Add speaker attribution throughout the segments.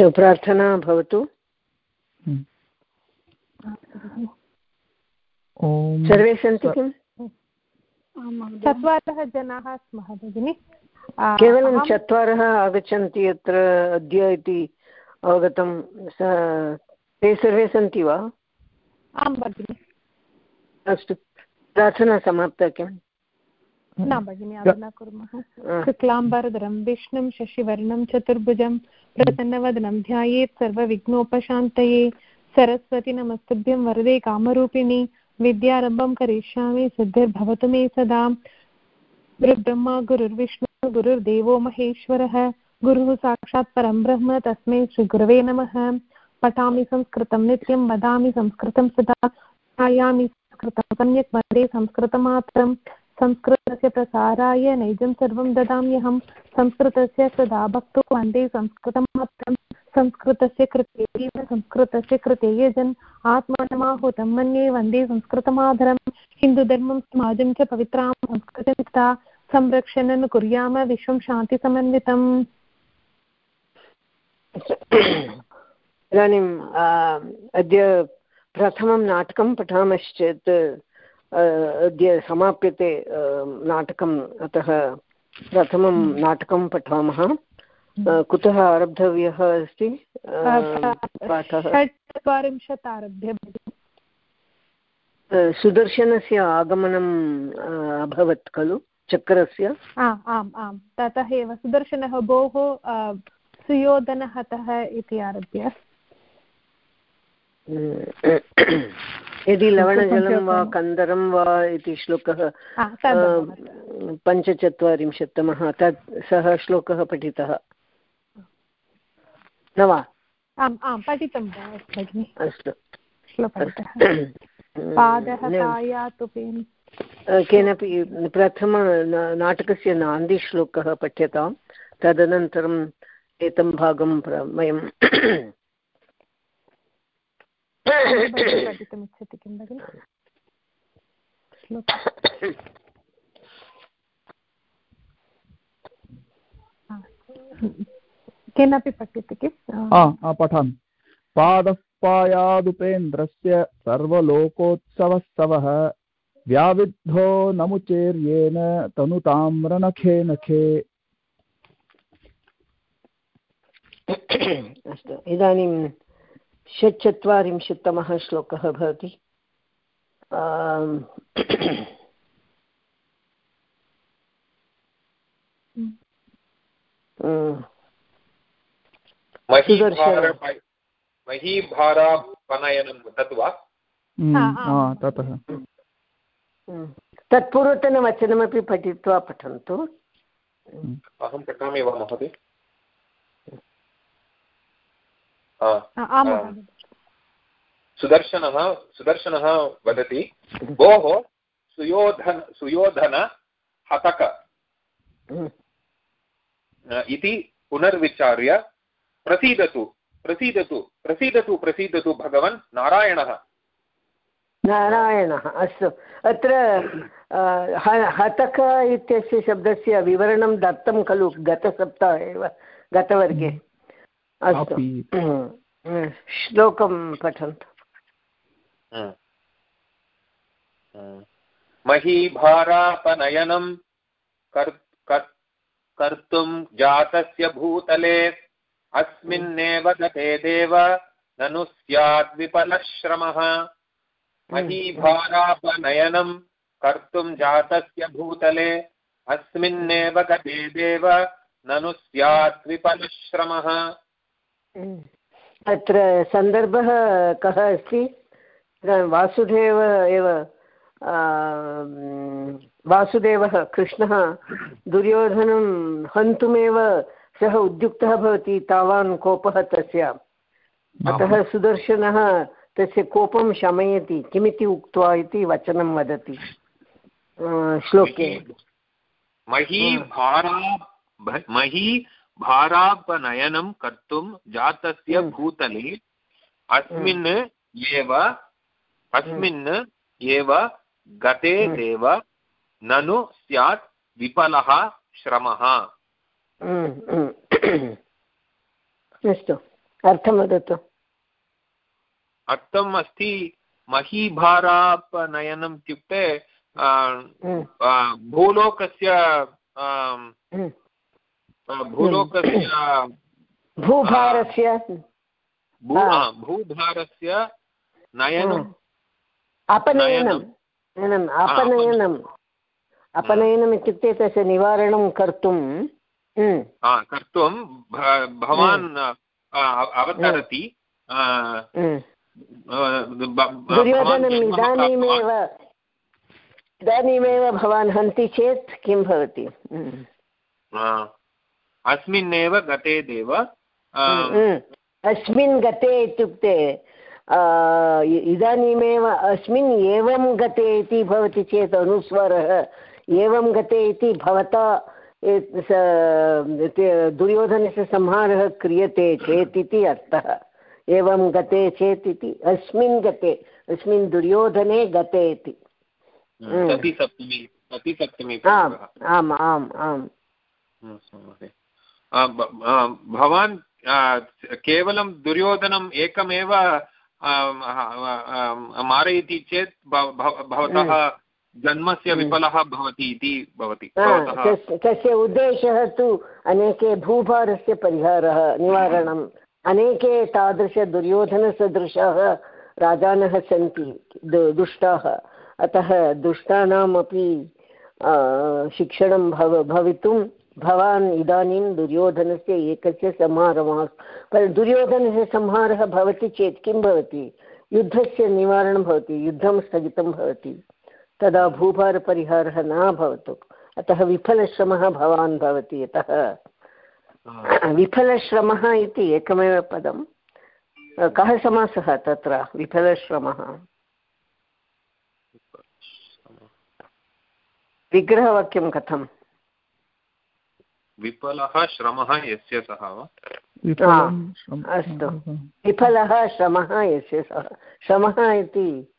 Speaker 1: प्रार्थना भवतु। सर्वे सन्ति किम्?
Speaker 2: चत्वारः जनाः स्मः भगिनि।
Speaker 1: केवलं चत्वारः आगच्छन्ति अत्र अद्य इति अवगतं ते सर्वे सन्ति वा?
Speaker 2: आं भगिनि।
Speaker 1: अस्तु। प्रार्थना समाप्ता किम्?
Speaker 2: न भगिनि अधुना कुर्मः। शुक्लाम्बरधरं विष्णुं शशिवर्णं चतुर्भुजं प्रसन्नवदनं ध्यायेत् सर्वविघ्नोपशान्तये। सरस्वती नमस्तुभ्यं वरदे कामरूपिणि। विद्यारम्भं करिष्यामि सिद्धिर्भवतु मे सदा। गुरुब्रह्मा गुरुर्विष्णु गुरुर्देवो महेश्वरः। गुरुः साक्षात् परं ब्रह्म तस्मै श्रीगुरवे नमः। पठामि संस्कृतं नित्यं वदामि संस्कृतं सदा। ध्यायामि संस्कृतं सम्यक् वंदे संस्कृतमात्रं संस्कृतस्य प्रसाराय नैजं सर्वं ददाम्यहं संस्कृतस्य सदा भक्तो वंदे संस्कृतमात्रं संस्कृतस्य कृते संस्कृतस्य कृते यजन्। आत्मानमाहुतं मन्ये वंदे संस्कृतमाधरं हिन्दुधर्मं समाजं च पवित्रां संस्कृतमिता संरक्षणं कुर्याम। विश्वं शान्तिसमन्वितम्
Speaker 1: इदानीम् अद्य प्रथमं नाटकं पठामश्चेत् अद्य समाप्यते नाटकम् अतः प्रथमं नाटकं पठामः। कुतः आरब्धव्यः अस्ति?
Speaker 2: षट्चत्वारिंशत् आरभ्य
Speaker 1: सुदर्शनस्य आगमनम् अभवत् खलु? चक्रस्य?
Speaker 2: आम् आम्। ततः एव सुदर्शनः भोः सुयोधनहतः इति आरभ्य।
Speaker 1: यदि लवणजलं वा कन्दरं वा इति श्लोकः पञ्चचत्वारिंशत्तमः तत् सः श्लोकः पठितः। न वा?
Speaker 2: आम् आं पठितं भगिनि?
Speaker 1: अस्तु।
Speaker 2: केनपि
Speaker 1: प्रथम नाटकस्य नान्दीश्लोकः पठ्यतां तदनन्तरम् एतं भागं वयं
Speaker 2: पठितुमिच्छति किं भगिनि केनापि पठ्यते किम्?
Speaker 3: पठामि। पादः पायादुपेन्द्रस्य सर्वलोकोत्सवस्तवः व्याविद्धो नमुचेर्येण तनुताम्रनखे नखे
Speaker 1: अस्तु इदानीं षट्चत्वारिंशत्तमः श्लोकः भवति।
Speaker 4: महीभारापनयनं तत् वा?
Speaker 3: ततः।
Speaker 1: तत्पूर्वतनवचनमपि पठित्वा पठन्तु।
Speaker 4: अहं पठामि वा महोदय? सुदर्शनः सुदर्शनः वदति भोः सुयोधन सुयोधन हतक। इति पुनर्विचार्य प्रसीदतु प्रसीदतु प्रसीदतु प्रसीदतु भगवन् नारायणः।
Speaker 1: नारायणः अस्तु। अत्र हतक इत्यस्य शब्दस्य विवरणं दत्तं खलु गतसप्ताहे एव गतवर्गे। अस्तु। श्लोकं पठन्तु।
Speaker 4: महीभारापनयनं कर्तुं जातस्य भूतले अस्मिन्नेव गते देव ननु स्यात् विफलश्रमः महीभारापनयनं कर्तुं जातस्य भूतले अस्मिन्नेव गते देव ननु स्यात् विफलश्रमः
Speaker 1: अत्र सन्दर्भः कः अस्ति? वासुदेव एव वासुदेवः कृष्णः दुर्योधनं हन्तुमेव सः उद्युक्तः भवति तावान् कोपः तस्य। अतः सुदर्शनः तस्य कोपं शमयति किमिति उक्त्वा इति वचनं वदति। श्लोके।
Speaker 4: मही भारा मही भारापनयनं कर्तुं जातस्य हम्म। भूतले अस्मिन् एव अस्मिन् एव गते हम्म। देव ननु स्यात् विफलः श्रमः।
Speaker 1: हम्म, अस्तु अर्थं वदतु।
Speaker 4: अर्थम् अस्ति महीभारापनयनम् इत्युक्ते भूलोकस्य भूलोकस्य
Speaker 1: भूभारस्य।
Speaker 4: भूभारस्य नयनम्।
Speaker 1: अपनयनम्। अपनयनम्। अपनयनम्। इत्युक्ते तस्य निवारणं कर्तुं
Speaker 4: कर्तुं भवान् अवतरति।
Speaker 1: दुर्योधनम् इदानीमेव इदानीमेव भवान् हन्ति चेत् किं भवति?
Speaker 4: अस्मिन्नेव गते देव।
Speaker 1: अस्मिन् गते इत्युक्ते इदानीमेव अस्मिन् एवं गते इति भवति चेत् अनुस्वारः एवं गते इति भवता दुर्योधनस्य संहारः क्रियते चेत् इति अर्थः। एवं गते चेत् इति अस्मिन् गते अस्मिन् दुर्योधने गते इति। आम् आम् आम् आम्।
Speaker 4: भवान् केवलं दुर्योधनम् एकमेव मारयति चेत् भवतः जन्मस्य हम्म। विफलः भवति इति भवति
Speaker 1: तस्य उद्देशः तु अनेके भूभारस्य परिहारः निवारणम्। अनेके तादृशदुर्योधनसदृशाः राजानः सन्ति दुष्टाः। अतः दुष्टानामपि शिक्षणं भव भवितुं भवान् इदानीं दुर्योधनस्य एकस्य संहारः परं दुर्योधनस्य संहारः भवति चेत् किं भवति? युद्धस्य निवारणं भवति युद्धं स्थगितं भवति। तदा भूभारपरिहारः न भवतु। अतः विफलश्रमः भवान् भवति यतः। विफलश्रमः इति एकमेव पदं कः समासः तत्र? विफलश्रमः। विग्रहवाक्यं कथम्?
Speaker 4: विफलः श्रमः यस्य सः वा?
Speaker 1: अस्तु। विफलः श्रमः यस्य सः श्रमः इति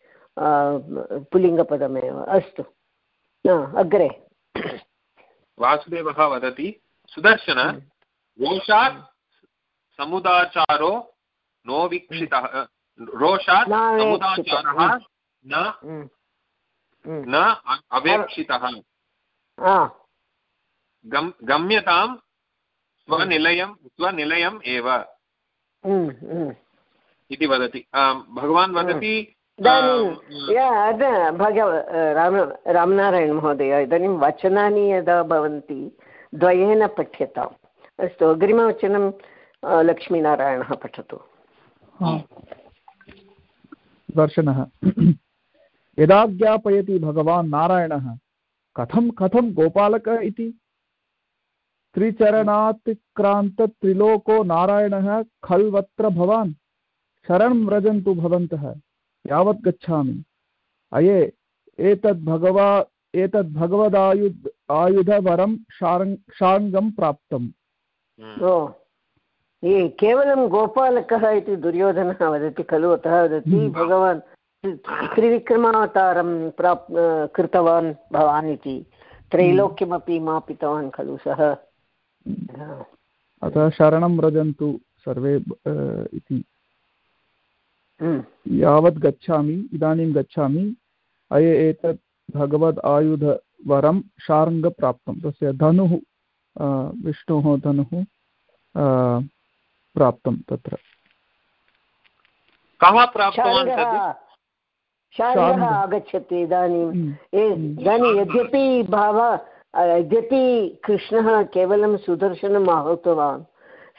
Speaker 1: पुल्लिङ्गपदमेव। अस्तु। अग्रे।
Speaker 4: वासुदेवः वदति सुदर्शन रोषात् समुदाचारो नो वीक्षितः रोषात् समुदाचारः न न अवेक्षितः गम्यतां स्वनिलयं स्वनिलयम् एव। इति वदति। भगवान् वदति
Speaker 1: इदानीं भगव राम रामनारायणमहोदय इदानीं वचनानि यदा भवन्ति द्वयेन पठ्यताम्। अस्तु अग्रिमवचनं लक्ष्मीनारायणः पठतु।
Speaker 3: दर्शनः। यदा ज्ञापयति भगवान् नारायणः कथं कथं गोपालक इति? त्रिचरणातिक्रान्तत्रिलोको नारायणः खल्वत्र भवान्। शरणं व्रजन्तु भवन्तः यावत् गच्छामि। अये एतद् भगवा एतद् भगवदायुध आयुधवरं शार्ङ्गं प्राप्तम्।
Speaker 1: ये केवलं गोपालकः इति दुर्योधनः वदति खलु अतः वदति हम्म। भगवान् त्रिविक्रमावतारं प्राप् कृतवान् भवान् इति। त्रैलोक्यमपि मापितवान् खलु सः।
Speaker 3: अतः शरणं व्रजन्तु सर्वे इति। हम्म। यावत् गच्छामि इदानीं गच्छामि। अये एतत् भगवद् आयुधवरं शार्ङ्गप्राप्तं। तस्य धनुः विष्णोः धनुः प्राप्तं तत्र।
Speaker 4: कः
Speaker 1: आगच्छति इदानीं। हम्म। इदानीं यद्यपि भाव यद्यपि कृष्णः केवलं सुदर्शनम् आहूतवान्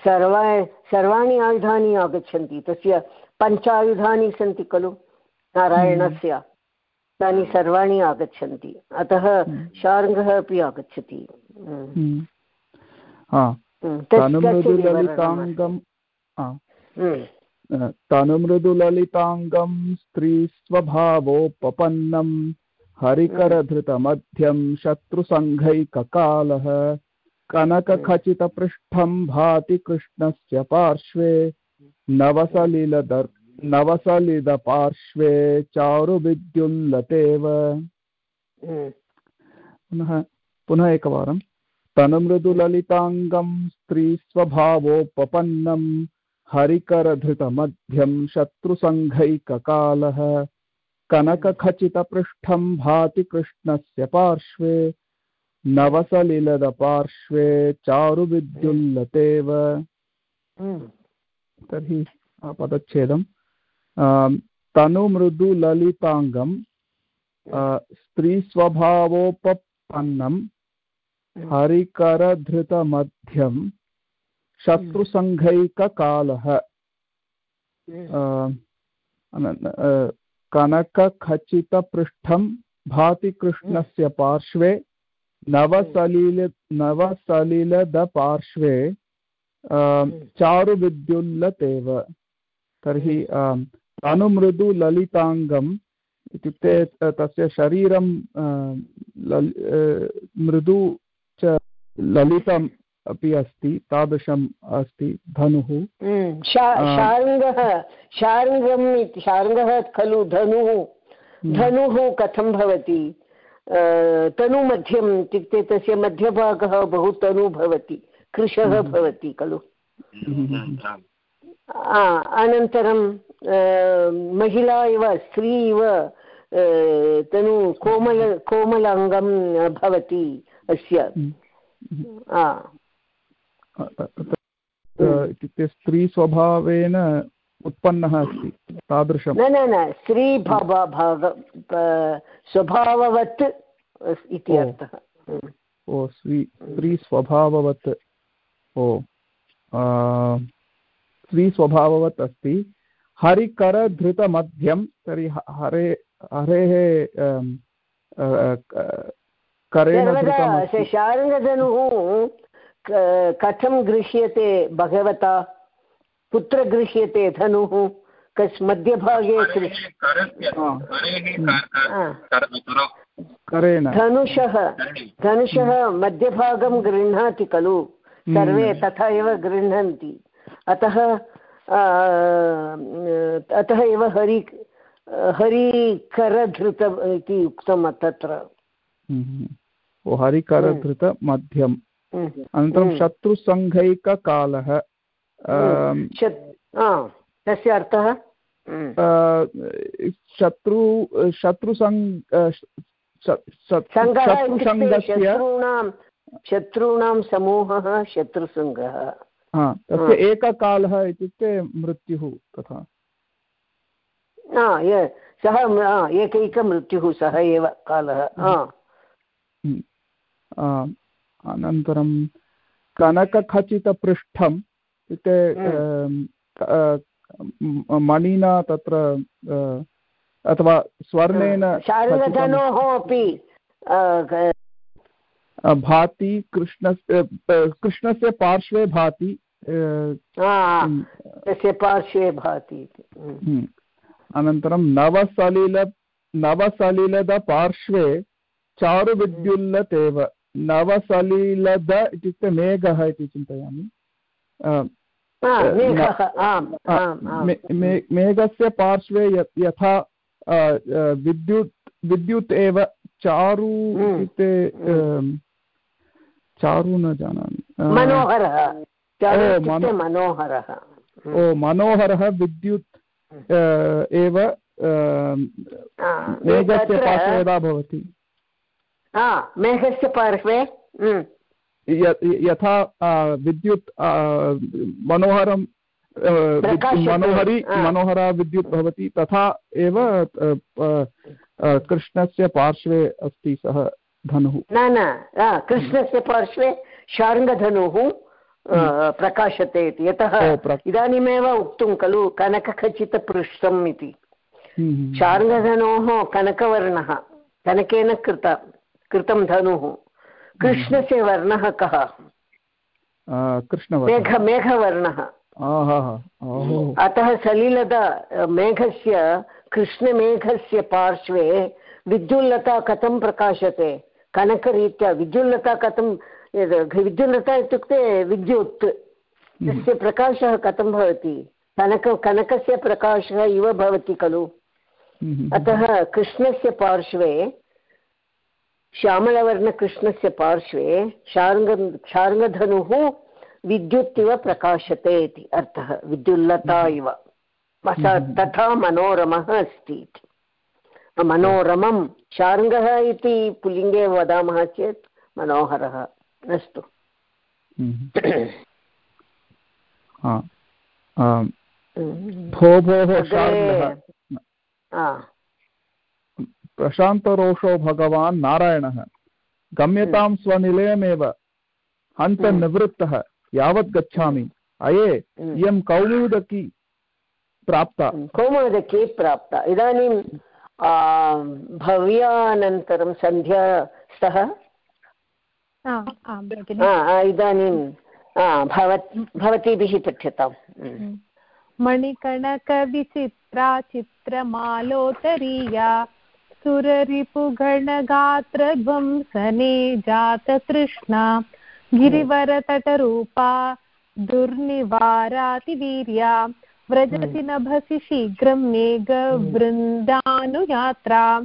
Speaker 1: सर्वा सर्वाणि आयुधानि आगच्छन्ति तस्य पञ्चायुधानि सन्ति खलु नारायणस्य हम्म। तानि सर्वाणि आगच्छन्ति अतः हम्म। शार्ङ्गः अपि आगच्छति।
Speaker 3: हम्म। तनुमृदुललिताङ्गं स्त्रीस्वभावोपपन्नं हरिकरधृतमध्यं शत्रुसङ्घैककालः कनकखचितपृष्ठं भाति कृष्णस्य पार्श्वे नवसलिलदर् नवसलिदपार्श्वे चारुविद्युल्लतेव हम्म। पुनः पुनः एकवारं तनुमृदुललिताङ्गं स्त्रीस्वभावोपपन्नं हरिकरधृतमध्यं शत्रुसङ्घैककालः कनकखचितपृष्ठं भाति कृष्णस्य पार्श्वे नवसलिलदपार्श्वे चारुविद्युल्लतेव।
Speaker 1: हम्म।
Speaker 3: तर्हि पदच्छेदं तनुमृदुललिताङ्गं स्त्रीस्वभावोपपन्नं हरिकरधृतमध्यं शत्रुसङ्घैककालः। कनकखचितपृष्ठं भाति कृष्णस्य पार्श्वे नवसलिल नवसलिलदपार्श्वे चारुविद्युल्लतेव। तर्हि अनुमृदुललिताङ्गम् इत्युक्ते तस्य शरीरं मृदु च ललितम् अपि अस्ति तादृशम् अस्ति धनुः।
Speaker 1: हम्म, शार्ङ्गः शार्ङ्गम् इति शार्ङ्गः खलु धनुः। हम्म। धनुः कथं भवति? तनुमध्यम् इत्युक्ते तस्य मध्यभागः बहु तनु भवति कृशः हम्म। भवति खलु। अनन्तरं महिला इव स्त्री इव तनु कोमल कोमलाङ्गं भवति अस्य।
Speaker 3: इत्युक्ते स्त्रीस्वभावेन उत्पन्नः अस्ति तादृशं
Speaker 1: न न न स्त्रीभाव स्वभाववत् इति अर्थः।
Speaker 3: ओ स्त्री स्त्रीस्वभाववत् ओ स्त्रीस्वभाववत् अस्ति। हरिकरधृतमध्यं तर्हि हरे हरेः
Speaker 1: करेण शारङ्गधनुः कथं गृह्यते भगवता? कुत्र गृह्यते धनुः? कस् मध्यभागे धनुषः धनुषः मध्यभागं गृह्णाति खलु। सर्वे हम्म। तथा एव गृह्णन्ति। अतः अतः एव हरि हरिकरधृत इति उक्तं तत्र
Speaker 3: हम्म। हरिकरधृतमध्यम् हम्म। अनन्तरं शत्रुसङ्घैककालः
Speaker 1: तस्य अर्थः?
Speaker 3: शत्रु शत्रुसङ्घ
Speaker 1: शत्रूणां शत्रूणां समूहः शत्रुसङ्घः।
Speaker 3: तस्य एककालः इत्युक्ते मृत्युः तथा।
Speaker 1: सः एकैकमृत्युः सः एव कालः।
Speaker 3: हम्म। अनन्तरं कनकखचितपृष्ठम् इत्युक्ते। मणिना तत्र अथवा स्वर्णेन
Speaker 1: शारदधनोः अपि
Speaker 3: भाति कृष्णस्य कृष्णस्य पार्श्वे भाति
Speaker 1: तस्य पार्श्वे भाति।
Speaker 3: अनन्तरं नवसलिल नवसलिलदपार्श्वे चारुविद्युल्लतेव। नवसलिलद इत्युक्ते मेघः इति चिन्तयामि। मेघस्य पार्श्वे यथा विद्युत् विद्युत् एव चारु हम्म, इत्युक्ते
Speaker 1: हम्म।
Speaker 3: चारु न जानामि।
Speaker 1: मनोहरः मनोहरः।
Speaker 3: ओ मनोहरः विद्युत् एव मेघस्य पार्श्वे यदा भवति।
Speaker 1: मेघस्य पार्श्वे
Speaker 3: यथा विद्युत् मनोहरं मनोहरी मनोहरा विद्युत् भवति तथा एव कृष्णस्य पार्श्वे अस्ति सः धनुः
Speaker 1: न न कृष्णस्य पार्श्वे शार्ङ्गधनुः प्रकाशते इति यतः इदानीमेव उक्तं खलु कनकखचितपृष्ठम् इति। शार्ङ्गधनोः कनकवर्णः कनकेन कृत कृतं धनुः। कृष्णस्य वर्णः कः? मेघ मेघवर्णः। अतः सलिलता मेघस्य कृष्णमेघस्य पार्श्वे विद्युल्लता कथं प्रकाशते? कनकरीत्या विद्युल्लता कथं विद्युल्लता इत्युक्ते विद्युत्। हम्म। तस्य प्रकाशः कथं भवति? कनक कनकस्य प्रकाशः इव भवति खलु। हम्म। अतः कृष्णस्य पार्श्वे श्यामलवर्णकृष्णस्य पार्श्वे शार्ङ्ग शार्ङ्गधनुः विद्युत् इव प्रकाशते इति अर्थः विद्युल्लता इव। तथा मनोरमः अस्ति इति। मनोरमं शार्ङ्गः इति पुल्लिङ्गे वदामः चेत् मनोहरः अस्तु।
Speaker 3: भो भोः प्रशान्तरोषो भगवान् नारायणः। गम्यतां स्वनिलयमेव। हन्तनिवृत्तः यावत् गच्छामि। अये इयं कौमुदकी प्राप्ता।
Speaker 1: कौमुदकी प्राप्ता। इदानीं भव्यानन्तरं सन्ध्या स्तः? इदानीं भवतीभिः पठ्यताम्।
Speaker 2: मणिकणकविचित्रा चित्रमालोतरीया सुररिपुगणगात्रध्वंसने जाततृष्णा गिरिवरतटरूपा दुर्निवारातिवीर्या व्रजति नभसि शीघ्रं मेघवृन्दानुयात्रा।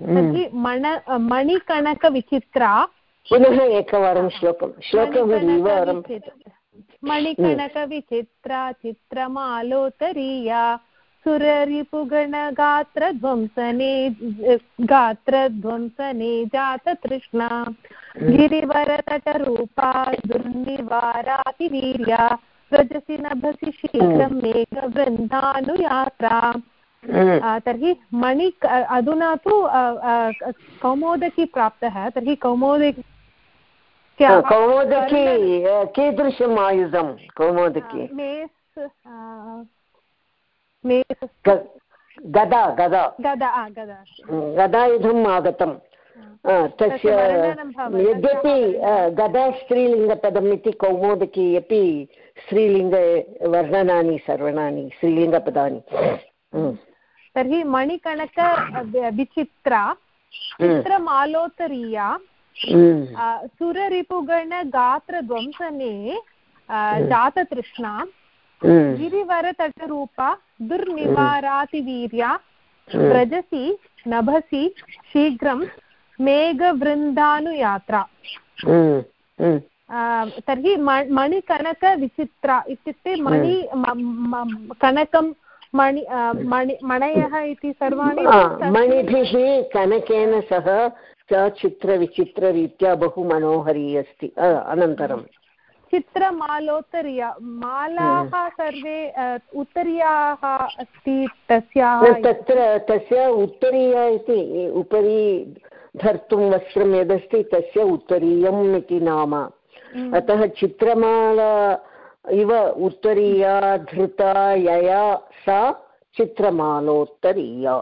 Speaker 2: तर्हि मण मणिकणकविचित्रा।
Speaker 1: पुनः एकवारं श्लोकं श्लोकं
Speaker 2: मणिकणकविचित्रा चित्रमालोतरीया। सुररिपुगणगात्रध्वंसने गात्रध्वंसने जाततृष्णा। गिरिवरतटरूपा दुर्निवारातिवीर्या व्रजसि नभसि शीघ्रं मेघवृन्दानुयात्रा तर्हि मणि अधुना तु कौमोदकी प्राप्तः। तर्हि कौमोदकी
Speaker 1: कौमोदकी कीदृशम् आयुधं कौमोदकी। गदा गदा.
Speaker 2: गदा गदा
Speaker 1: गदायुधम् आगतं तस्य यद्यपि गदा स्त्रीलिङ्गपदम् इति कौमोदकी अपि स्त्रीलिङ्गवर्णनानि सर्वणानि स्त्रीलिङ्गपदानि.
Speaker 2: तर्हि मणिकणक विचित्रा चित्रमालोत्तरीया सुररिपुगणगात्रध्वंसने जाततृष्णा गिरिवरतटरूपा दुर्निवारातिवीर्या व्रजसि नभसि शीघ्रं मेघवृन्दानुयात्रा। तर्हि मणिकनकविचित्रा इत्युक्ते मणि कनकं मणि मणि मणयः इति सर्वाणि
Speaker 1: मणिभिः कनकेन सह च चित्रविचित्ररीत्या बहु मनोहरी अस्ति अनन्तरं
Speaker 2: चित्रमालोत्तरीया मालाः सर्वे उत्तरीयाः अस्ति तस्याः
Speaker 1: तत्र तस्य उत्तरीया इति उपरि धर्तुं वस्त्रं यदस्ति तस्य उत्तरीयम् इति नाम। अतः चित्रमाला इव उत्तरीया धृता यया सा चित्रमालोत्तरीया।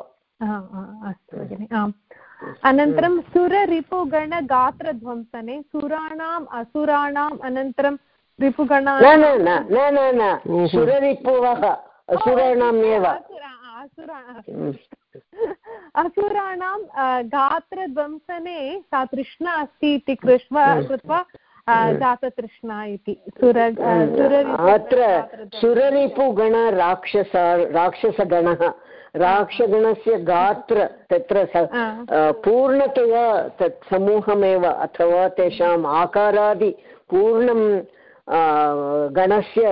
Speaker 2: अस्तु भगिनि आम्। अनन्तरं सुररिपुगणगात्रध्वंसने सुराणाम् असुराणाम् अनन्तरं रिपुगणा
Speaker 1: न न न न न सुररिपुवः असुराणाम् एव.
Speaker 2: असुराणां गात्रध्वंसने सा तृष्णा अस्ति इति कृत्वा कृत्वा जाततृष्णा इति। सुर
Speaker 1: अत्र सुररिपुगण राक्षस राक्षसगणः। राक्षगणस्य गात्र तत्र पूर्णतया तत् समूहमेव अथवा तेषाम् आकारादि पूर्णं गणस्य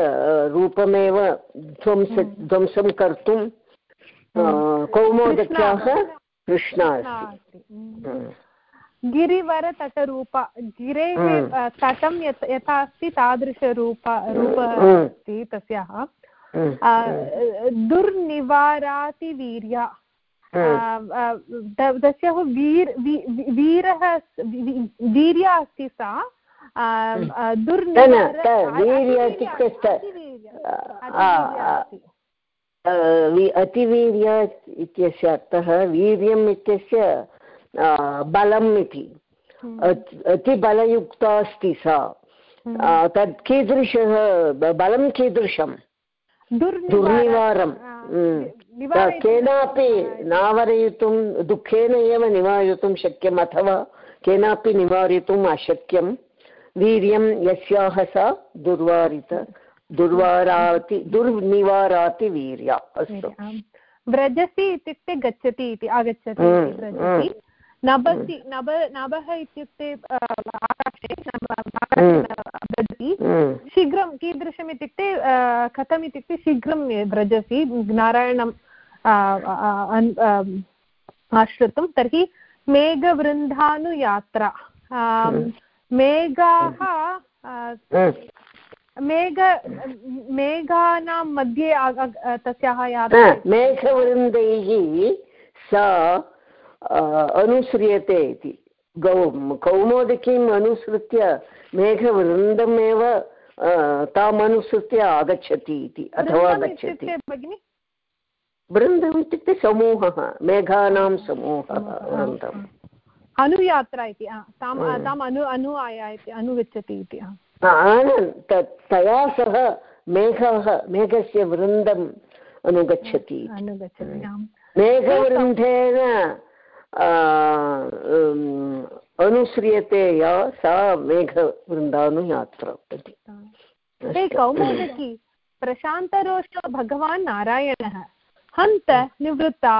Speaker 1: रूपमेव ध्वंस ध्वंसं कर्तुं कौमोदक्याः कृष्णा अस्ति।
Speaker 2: गिरिवरतटरूपा गिरेः तटं यथा अस्ति तादृशरूप रूपः अस्ति तस्याः। दुर्निवारातिवीर्या तस्याः वीर् वीरः वीर्या अस्ति सा
Speaker 1: अतिवीर्य इत्यस्य अर्थः वीर्यम् इत्यस्य बलम् इति अतिबलयुक्ता अस्ति सा तत् कीदृशः बलं कीदृशं दुर्निवारं केनापि नावरयितुं दुःखेन एव निवारयितुं शक्यम् अथवा केनापि निवारयितुम् अशक्यं वीर्यं यस्याः सा दुर्वारित दुर्वाराति दुर्निवाराति वीर्या। अस्तु।
Speaker 2: व्रजसि इत्युक्ते गच्छति इति आगच्छति नभसि नभ नभः इत्युक्ते आकाशे वदति शीघ्रं कीदृशम् इत्युक्ते कथम् इत्युक्ते शीघ्रं व्रजसि नारायणं आश्रितं तर्हि मेघवृन्दानुयात्रा मेघाः मेघ मेघानां मध्ये तस्याः यात्रा
Speaker 1: मेघवृन्दैः सा अनुस्रियते इति गौ कौमोदकीम् अनुसृत्य मेघवृन्दमेव ताम् अनुसृत्य आगच्छति इति अथवा गच्छति वृन्दम् इत्युक्ते समूहः मेघानां समूहः वृन्दम्
Speaker 2: अनुयात्रा इति ताम् ताम् अनु अनु इति अनुगच्छति इति
Speaker 1: तया सह मेघः मेघस्य वृन्दम् अनुगच्छति
Speaker 2: अनुगच्छति
Speaker 1: मेघवृन्देन अनुस्रियते या सा मेघवृन्दानुयात्रा
Speaker 2: ते कौमुदकी प्रशान्तरोषो भगवान् नारायणः हन्त निवृत्ता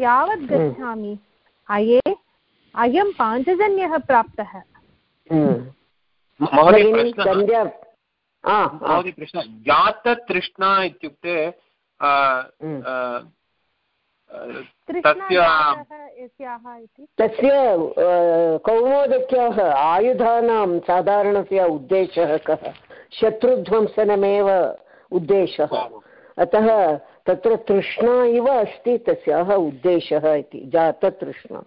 Speaker 2: यावत् गच्छामि अये अयं पाञ्चजन्यः प्राप्तः
Speaker 4: जाततृष्णा इत्युक्ते
Speaker 1: तस्य कौमोदक्याः आयुधानां साधारणतया उद्देशः कः? शत्रुध्वंसनमेव उद्देशः। अतः तत्र तृष्णा इव अस्ति तस्याः उद्देशः इति जाततृष्णा।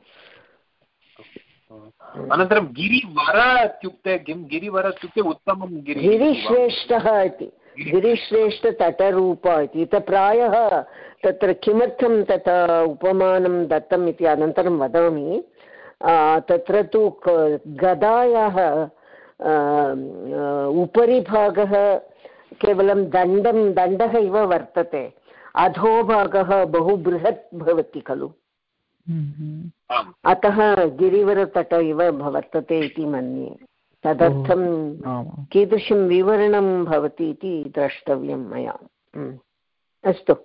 Speaker 4: अनन्तरं गिरिवर इत्युक्ते किं? गिरिवर इत्युक्ते उत्तमं
Speaker 1: गिरिश्रेष्ठः इति। गिरिश्रेष्ठतटरूप इति। प्रायः तत्र किमर्थं तथा उपमानं दत्तम् इति अनन्तरं वदामि. तत्र तु गदायाः उपरि भागः केवलं दण्डं दण्डः इव वर्तते. अधोभागः बहु बृहत् भवति खलु. अतः गिरिवरतट इव वर्तते इति मन्ये. तदर्थं कीदृशं विवरणं भवति इति द्रष्टव्यं मया. अस्तु।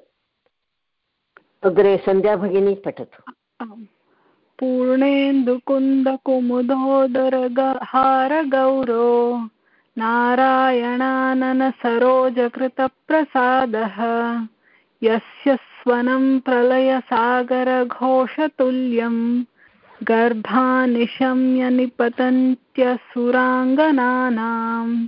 Speaker 1: अग्रे सन्ध्या भगिनी पठतु।
Speaker 5: पूर्णेन्दुकुन्दकुमुदोदरहारगौरो नारायणाननसरोजकृतप्रसादः यस्य स्वनं प्रलयसागरघोषतुल्यम् गर्भानिशम्य निपतन्त्यसुराङ्गनानाम्।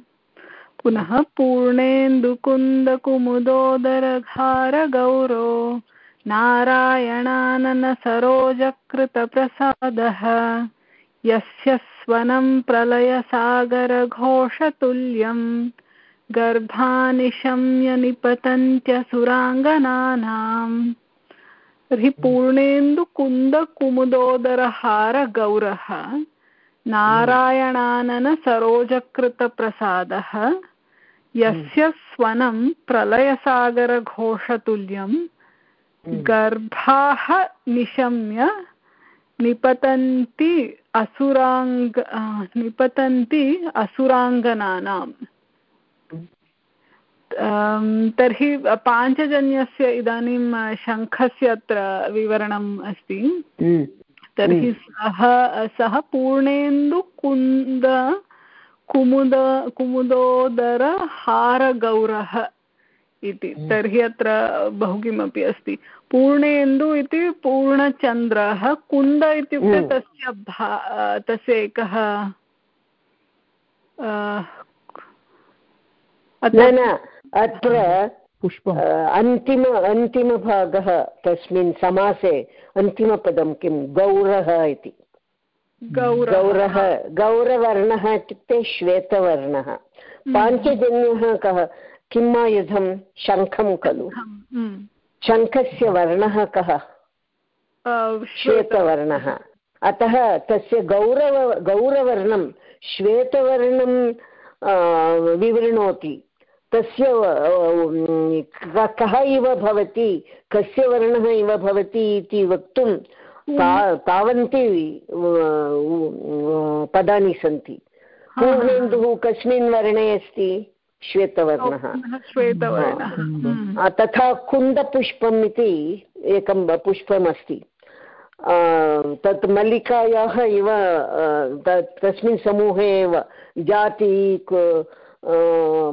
Speaker 5: पुनः पूर्णेन्दुकुन्दकुमुदोदरघारगौरो नारायणाननसरोजकृतप्रसादः। यस्य स्वनं प्रलयसागरघोषतुल्यम्। गर्भानिशम्य निपतन्त्यसुराङ्गनानाम् तर्हि पूर्णेन्दुकुन्दकुमुदोदरहारगौरः नारायणाननसरोजकृतप्रसादः। यस्य स्वनं प्रलयसागरघोषतुल्यं गर्भाः निशम्य निपतन्ति असुराङ्ग निपतन्ति असुराङ्गनानाम्। तर्हि पाञ्चजन्यस्य इदानीं शङ्खस्य अत्र विवरणम् अस्ति। तर्हि सः सः पूर्णेन्दुकुन्द कुमुद कुमुदोदरहारगौरः। इति तर्हि अत्र बहु किमपि अस्ति पूर्णेन्दु इति पूर्णचन्द्रः कुन्द इत्युक्ते तस्य भा तस्य एकः
Speaker 1: अत्र पुष्प अन्तिम अन्तिमभागः तस्मिन् समासे अन्तिमपदं किं? गौरः इति। गौरः गौरवर्णः इत्युक्ते श्वेतवर्णः। हम्म। पाञ्चजन्यः कः? किम् आयुधं शङ्खं खलु। शङ्खस्य वर्णः कः? श्वेतवर्णः। अतः तस्य गौरव गौरवर्णं श्वेतवर्णं विवृणोति। तस्य कः इव भवति? कस्य वर्णः इव भवति इति वक्तुं तावन्ति पदानि सन्ति। पूर्णेन्दुः कस्मिन् वर्णे अस्ति? श्वेतवर्णः। तथा कुन्दपुष्पम् इति एकं पुष्पमस्ति। तत् मल्लिकायाः इव तस्मिन् समूहे एव जाति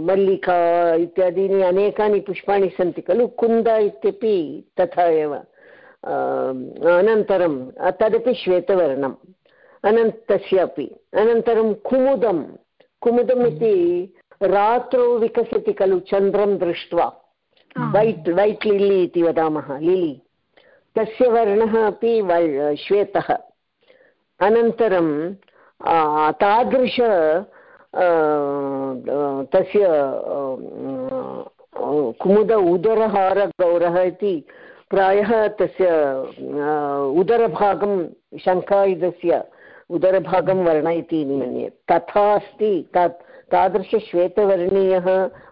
Speaker 1: मल्लिका इत्यादीनि अनेकानि पुष्पाणि सन्ति खलु। कुन्द इत्यपि तथा एव। अनन्तरं तदपि श्वेतवर्णम्। अनन् तस्य अपि। अनन्तरं कुमुदं कुमुदम् इति रात्रौ विकसति खलु चन्द्रं दृष्ट्वा। वैट् वैट् लिलि इति वदामः लिलि तस्य वर्णः अपि श्वेतः। अनन्तरं तादृश तस्य कुमुद उदरहारगौरः इति प्रायः तस्य उदरभागं शङ्खायुधस्य उदरभागं वर्णयति इति मन्ये। तथा अस्ति तत् तादृशश्वेतवर्णीयः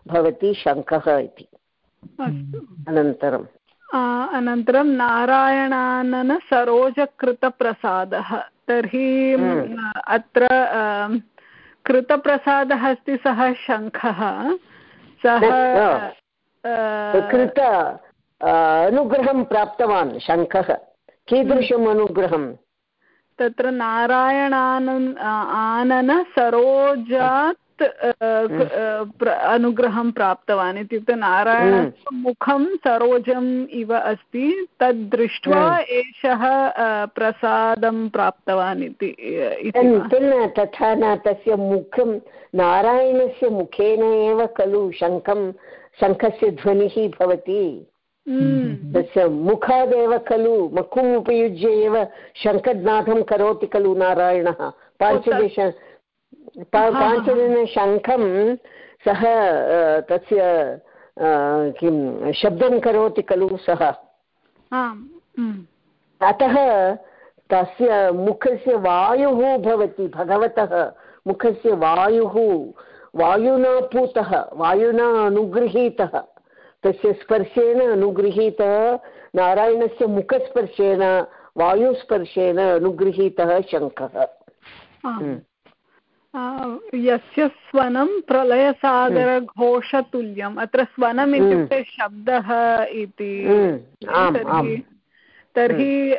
Speaker 1: भवति शङ्खः इति। अनन्तरम्
Speaker 5: अनन्तरं। नारायणानन सरोजकृतप्रसादः तर्हि हम्म। अत्र कृतप्रसादः अस्ति सः शङ्खः। सः
Speaker 1: कृत अनुग्रहं प्राप्तवान् शङ्खः। कीदृशम् अनुग्रहं
Speaker 5: तत्र नारायणानन् आनन सरोजात् अनुग्रहं प्राप्तवान् इत्युक्ते नारायणस्य हम्म। मुखं सरोजम् इव अस्ति तद् दृष्ट्वा हम्म। एषः प्रसादं प्राप्तवान् इति
Speaker 1: तथा न तस्य मुखं नारायणस्य मुखेन एव खलु शङ्खं शङ्खस्य ध्वनिः भवति हम्म। तस्य मुखादेव खलु मुखम् उपयुज्य एव शङ्खनाथं करोति खलु नारायणः पाञ्चदश काञ्चन शङ्खं सः तस्य किं शब्दं करोति खलु सः। अतः तस्य मुखस्य वायुः भवति भगवतः मुखस्य वायुः वायुना पूतः वायुना अनुगृहीतः। तस्य स्पर्शेन अनुगृहीतः नारायणस्य मुखस्पर्शेन वायुस्पर्शेन अनुगृहीतः शङ्खः।
Speaker 5: यस्य स्वनं प्रलयसागरघोषतुल्यम् अत्र स्वनम्। इत्युक्ते शब्दः इति
Speaker 1: हम्म।
Speaker 5: तर्हि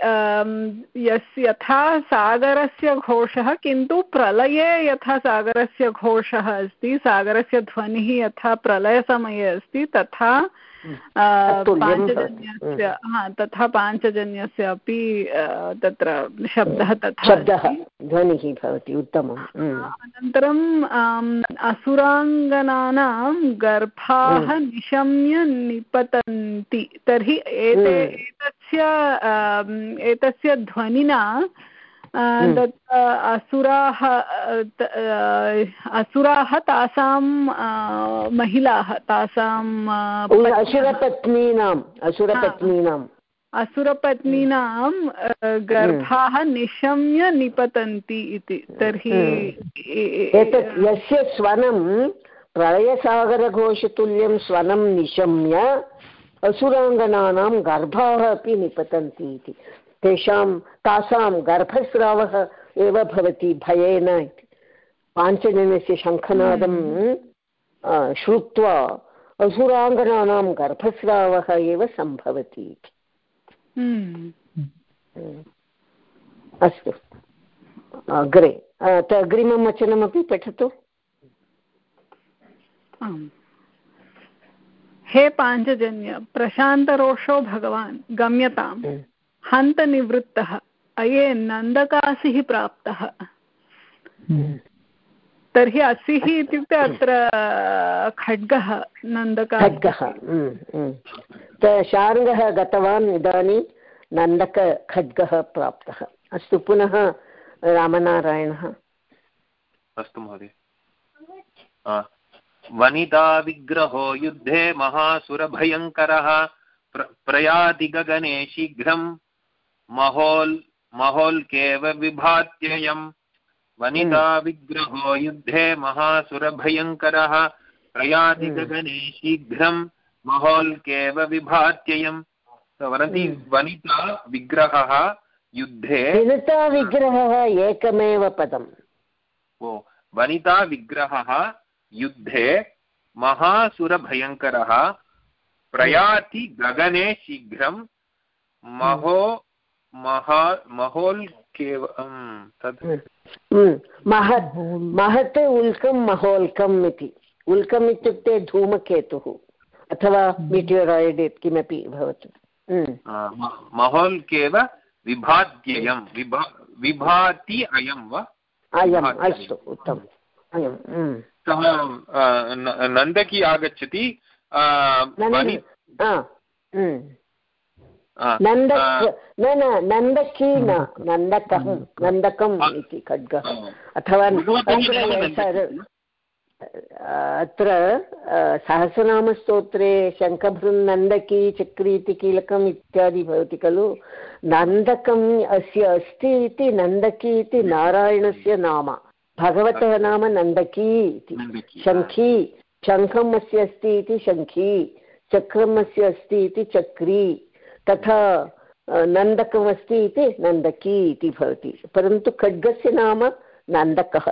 Speaker 5: यस् यथा सागरस्य घोषः किन्तु प्रलये यथा सागरस्य घोषः अस्ति सागरस्य ध्वनिः यथा प्रलयसमये अस्ति तथा पाञ्चजन्यस्य हा तथा पाञ्चजन्यस्य अपि तत्र शब्दः तथा
Speaker 1: शब्दः ध्वनिः भवति उत्तमम्
Speaker 5: अनन्तरम् असुराङ्गनानां गर्भाः निशम्य निपतन्ति। तर्हि एते एतस्य एतस्य ध्वनिना हम्म। तत् असुराः असुराः तासां महिलाः तासां
Speaker 1: असुरपत्नीनाम् असुरपत्नीनाम्
Speaker 5: असुरपत्नीनां गर्भाः हम्म। निशम्य निपतन्ति इति तर्हि
Speaker 1: हम्म। एतत् यस्य स्वनं प्रलयसागरघोषतुल्यं स्वनं निशम्य असुराङ्गनानां गर्भाः अपि निपतन्ति इति तेषां तासां गर्भस्रावः एव भवति भयेन इति। पाञ्चजन्यस्य शङ्खनादं हम्म। श्रुत्वा असुराङ्गनानां गर्भस्रावः एव सम्भवति इति। हम्म। हम्म। अस्तु। अग्रे अग्रिमं वचनमपि पठतु।
Speaker 5: हे पाञ्चजन्य प्रशान्तरोषो भगवान् गम्यताम्। हन्तनिवृत्तः। अये नन्दकासिः प्राप्तः। हम्म। तर्हि असिः इत्युक्ते अत्र खड्गः नन्दका
Speaker 1: खड्गः हम्म, हम्म। शार्ङ्गः गतवान् इदानीं नन्दकखड्गः प्राप्तः। अस्तु पुनः रामनारायणः।
Speaker 4: अस्तु महोदय। वनिताविग्रहो युद्धे महासुरभयङ्करः प्रयाति गगने शीघ्रं महोल् महोल्केव विभात्ययम् वनिताविग्रहो हम्म। युद्धे महासुरभयङ्करः प्रयाति हम्म। गगने शीघ्रं महोल्केव विभात्ययम् वनति हम्म। वनिता विग्रहः युद्धे
Speaker 1: वनिता विग्रहः एकमेव पदम्
Speaker 4: ओ वनिता विग्रहः युद्धे महासुरभयङ्करः प्रयाति गगने शीघ्रं महो मह महा महोल् केव तद्
Speaker 1: महत् महत् उल्कं महोल्कम् इति। उल्कम् इत्युक्ते धूमकेतुः अथवा मिटियोरायिड् किमपि भवतु।
Speaker 4: महोल्केव विभात्ययं विभा विभाति अयं वा?
Speaker 1: अयम् अस्तु उत्तमम्। अयं
Speaker 4: सः नन्दकी आगच्छति
Speaker 1: नन्दक न न नन्दकी न नन्दकं नन्दकम् इति खड्गः अथवा अत्र सहस्रनामस्तोत्रे शङ्खभृन्नन्दकी चक्री इति कीलकम् इत्यादि भवति खलु नन्दकम् अस्य अस्ति इति नन्दकी इति नारायणस्य नाम भगवतः नाम नन्दकी इति शङ्खी शङ्खम् अस्य अस्ति इति शङ्खी चक्रम् अस्य अस्ति इति चक्री तथा नन्दकमस्ति इति नन्दकी इति भवति। परन्तु खड्गस्य नाम नन्दकः।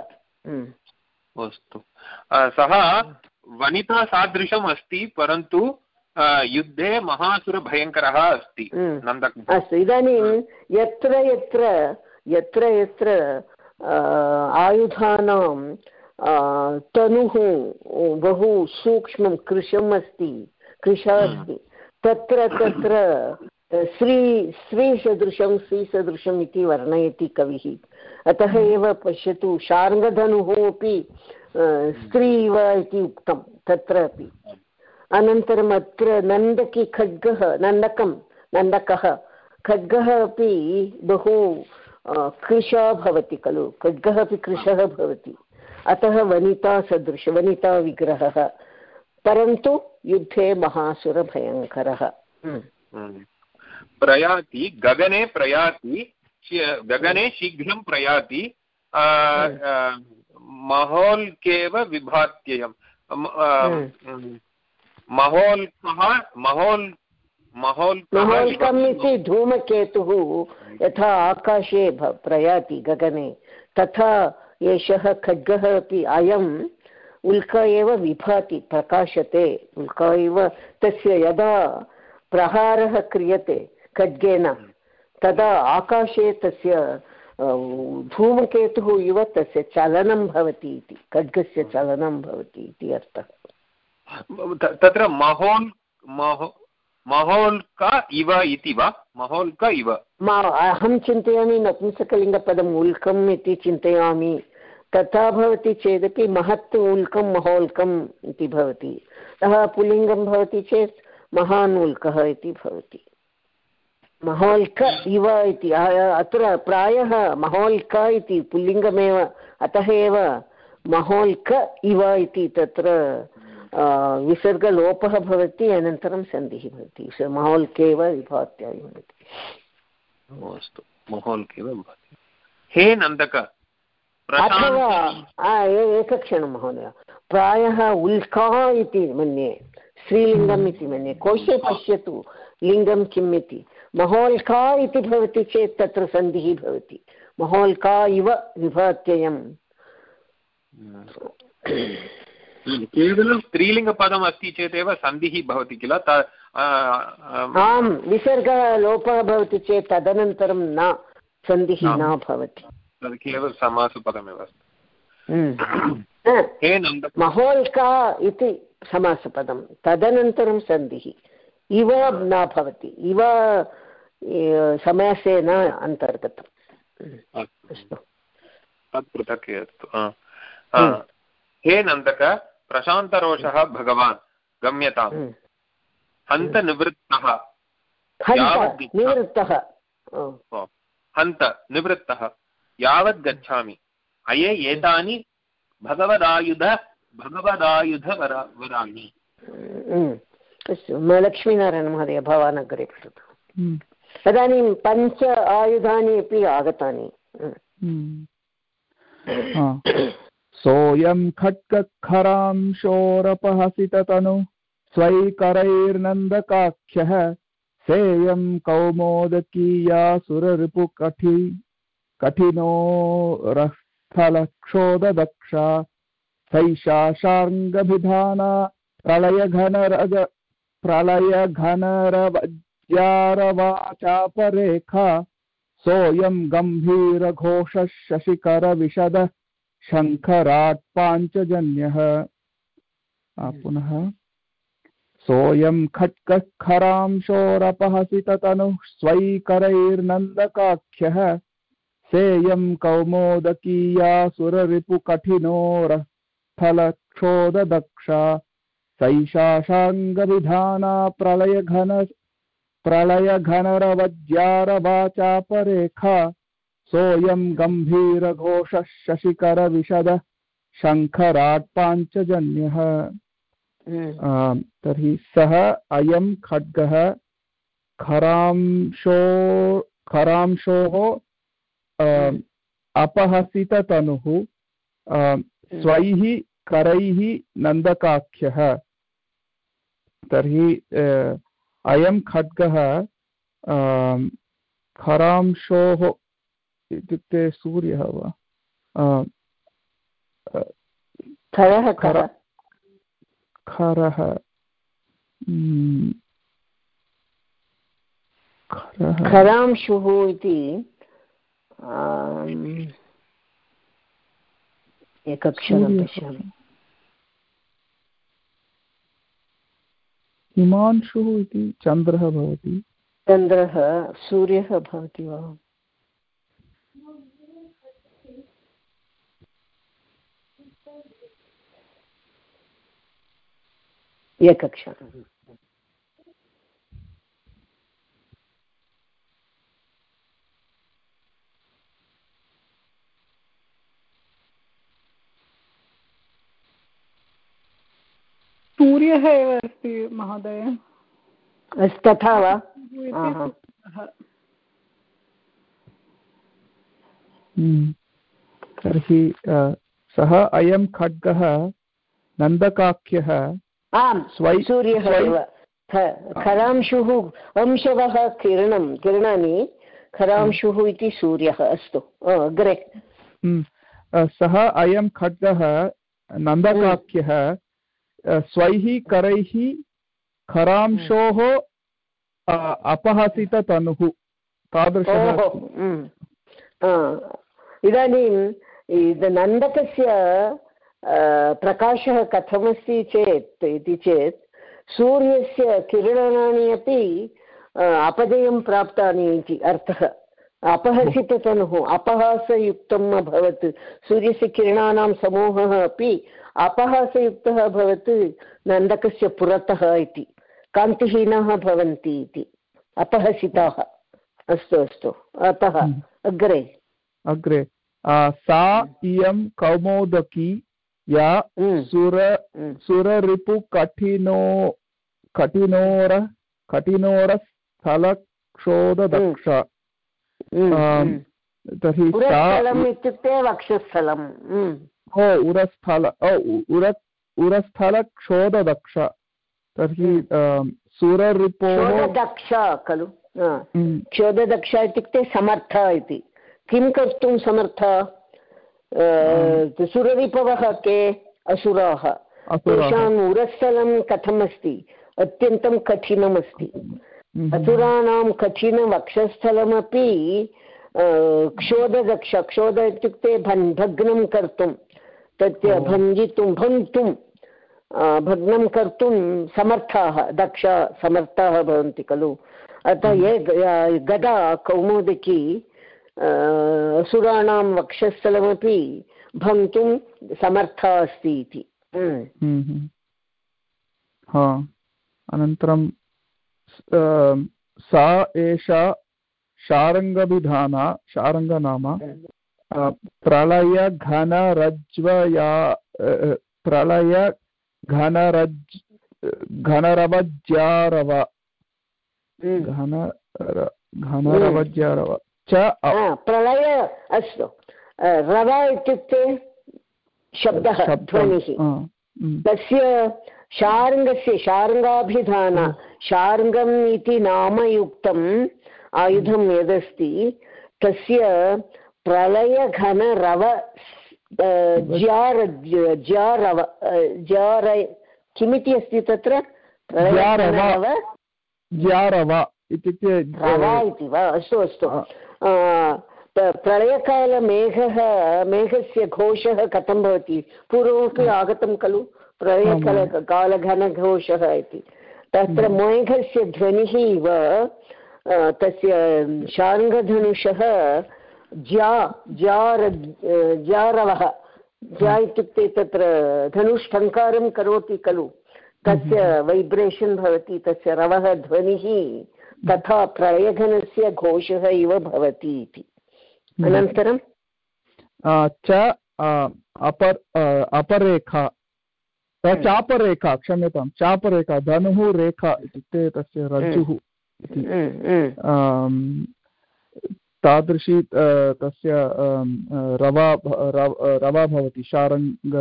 Speaker 4: अस्तु। सः वनितासादृशम् अस्ति परन्तु युद्धे महासुरभयङ्करः अस्ति नन्दकः
Speaker 1: अस्तु। इदानीं यत्र यत्र यत्र यत्र आयुधानां तनुः बहु सूक्ष्मं कृशम् अस्ति कृशः अस्ति तत्र तत्र श्री श्रीसदृशं श्रीसदृशम् इति वर्णयति कविः। अतः एव पश्यतु शार्ङ्गधनुः अपि स्त्री इव इति उक्तं तत्र अपि। अनन्तरम् अत्र नन्दकी खड्गः नन्दकं नन्दकः। खड्गः अपि बहु कृशः भवति खलु। खड्गः अपि कृशः भवति। अतः वनितासदृश वनिताविग्रहः। परन्तु युद्धे महासुरभयङ्करः
Speaker 4: हम्म। हम्म। प्रयाति गगने प्रयाति गगने शीघ्रं प्रयाति हम्म। महोल्केव विभात्ययम् महोल्कः महोल्
Speaker 1: महोल्कम् इति धूमकेतुः यथा आकाशे प्रयाति गगने तथा एषः खड्गः अपि अयम् उल्का एव विभाति प्रकाशते। उल्का एव तस्य यदा प्रहारः क्रियते खड्गेन तदा आकाशे तस्य धूमकेतुः इव तस्य चलनं भवति इति खड्गस्य चलनं भवति इति अर्थः।
Speaker 4: तत्र महोल् महोल्क इव इति वा? महोल्क इव।
Speaker 1: अहं चिन्तयामि नपुंसकलिङ्गपदम् उल्कम् इति चिन्तयामि। तथा भवति चेदपि महत् उल्कं महोल्कम् इति भवति। अतः पुल्लिङ्गं भवति चेत् महान् उल्कः इति भवति। महोल्क इव इति अत्र प्रायः महोल्क इति, पुल्लिङ्गमेव, अतः एव महोल्क इव इति तत्र विसर्गलोपः भवति, अनन्तरं सन्धिः भवति। महोल्के एव भवति।
Speaker 4: अस्तु महोल्के एव भवति हे नन्दक
Speaker 1: अथवा एकक्षणं महोदय। प्रायः उल्का इति मन्ये स्त्रीलिङ्गम् इति मन्ये। कोशे पश्यतु लिङ्गं किम् इति। महोल्का इति भवति चेत् तत्र सन्धिः भवति। महोल्का इव विभात्ययम्।
Speaker 4: केवलं स्त्रीलिङ्गपदम् अस्ति चेदेव सन्धिः भवति किल?
Speaker 1: आम् विसर्गः लोपः भवति चेत् तदनन्तरं न सन्धिः न भवति।
Speaker 4: तद् केवलं समासपदमेव अस्ति
Speaker 1: हम्म। महोल्का इति समासपदं तदनन्तरं सन्धिः। इव न भवति इव समासे न अन्तर्गतम्।
Speaker 4: अस्तु। तत् पृथक् अस्तु हम्म। हे नन्दक प्रशान्तरोषः भगवान् गम्यताम्। हम्म। हन्तनिवृत्तः।
Speaker 1: निवृत्तः।
Speaker 4: हन्त निवृत्तः। यावत् गच्छामि। अये एतानि भगवदायुध भगवदायुधवरा वराणि।
Speaker 1: अस्तु लक्ष्मीनारायणमहोदय भवान् अग्रे पठतु। तदानीं पञ्च आयुधानि अपि आगतानि।
Speaker 3: सोऽयं खट्कखरांशोरपहसिततनु स्वैकरैर्नन्दकाख्यः सेयं कौमोदकीया सुररिपुकठी कठिनो रस्थलक्षोदक्षा सैषा शार्ङ्गभिधाना प्रलयघनरग प्रलयघनरवज्यारवाचापरेखा सोऽयं गम्भीरघोषः शशिकरविशदः शङ्खराट् पाञ्चजन्यः पुनः। सोऽयं खट्कः खरांशोरपहसिततनुः स्वैकरैर्नन्दकाख्यः सेयं कौमोदकीया सुररिपुकठिनोरफलक्षोददक्षा सैषाशाङ्गविधाना प्रलयघन प्रलयघनरवज्यारवाचापरेखा सोऽयं गम्भीरघोषः शशिकरविशदः शङ्खराट् पाञ्चजन्यः तर्हि सः अयं खड्गः खरांशो खरांशोः अपहसिततनुः स्वैः करैः नन्दकाख्यः। तर्हि अयं खड्गः खरांशोः इत्युक्ते सूर्यः वा?
Speaker 1: खरः खरः। खरांशुः इति पश्यामि
Speaker 3: हिमांशुः इति चन्द्रः भवति
Speaker 1: चन्द्रः सूर्यः भवति वा एकक्षरम्
Speaker 5: सूर्यः एव अस्ति महोदय।
Speaker 1: तथा वा?
Speaker 3: तर्हि सः अयं खड्गः नन्दकाख्यः
Speaker 1: आम् स्वै सूर्यः एव। खरांशुः अंशवः किरणं किरणानि खरांशुः इति सूर्यः अस्तु। अग्रे।
Speaker 3: सः अयं खड्गः नन्दकाख्यः स्वैः करैः खरांशोः अपहसिततनुः। तादृशः
Speaker 1: इदानीं नन्दकस्य प्रकाशः कथमस्ति चेत् इति चेत् सूर्यस्य किरणानि अपि अपजयं प्राप्तानि इति अर्थः। अपहसिततनुः अपहासयुक्तम् अभवत्। सूर्यस्य किरणानां समूहः अपि अपहासयुक्तः अभवत् नन्दकस्य पुरतः इति। कान्तिहीनाः भवन्ति इति। अपहसिताः। अस्तु अस्तु। अतः अग्रे।
Speaker 3: अग्रे। सा इयं कौमोदकी या सुर सुररिपुकठिनो कठिनोर कठिनोरस्थलक्षोददक्ष। तर्हि
Speaker 1: इत्युक्ते वक्षस्थलम्।
Speaker 3: ओ उरस्थल उर उरस्थलक्षोददक्ष। तर्हि सुररिपोः
Speaker 1: दक्ष खलु क्षोददक्ष इत्युक्ते समर्थ इति। किं कर्तुं समर्थ? सुररिपवः के? असुराः। तेषाम् उरस्थलं कथम् अस्ति अत्यन्तं कठिनमस्ति। असुराणां कठिनवक्षस्थलमपि क्षोददक्ष क्षोद इत्युक्ते भग्नं कर्तुं। तत् भञ्जितुं भङ्क्तुं भग्नं कर्तुं समर्थाः दक्ष समर्थाः भवन्ति खलु। अतः ये गदा कौमुदकी असुराणां वक्षस्थलमपि भङ्क्तुं समर्था अस्ति इति।
Speaker 3: अनन्तरं सा एषा शारङ्गविधाना शारङ्गनाम। प्रलयघनरज्वया प्रलय घनरज् घनरवज्यारव घन घनरवज्यारव च
Speaker 1: प्रलय अस्तु। रव इत्युक्ते शब्दः ध्वनिः। तस्य शार्ङ्गस्य शार्ङ्गाभिधान शार्ङ्गम् इति नामयुक्तम् आयुधं यदस्ति तस्य प्रलयघनरव ज्यार ज्यारव ज्यार किमिति अस्ति तत्र?
Speaker 3: ज्यारव इत्युक्ते
Speaker 1: रवा इति वा? अस्तु अस्तु। प्रलयकालमेघः मेघस्य घोषः कथं भवति? पूर्वमपि आगतं खलु? प्रलयकाल कालघनघोषः इति। तत्र मेघस्य ध्वनिः इव तस्य शार्ङ्गधनुषः ज्या ज्यार ज्यारवः। ज्या इत्युक्ते तत्र धनुष्टङ्कारं करोति खलु। तस्य वैब्रेशन् भवति तस्य रवः ध्वनिः तथा प्रयघनस्य घोषः इव भवति इति। अनन्तरं?
Speaker 3: च अपर् अपरेखा। चापरेखा क्षम्यतां चापरेखा धनुः रेखा इत्युक्ते तस्य रज्जुः तादृशी तस्य रवा रवा भवति शारङ्ग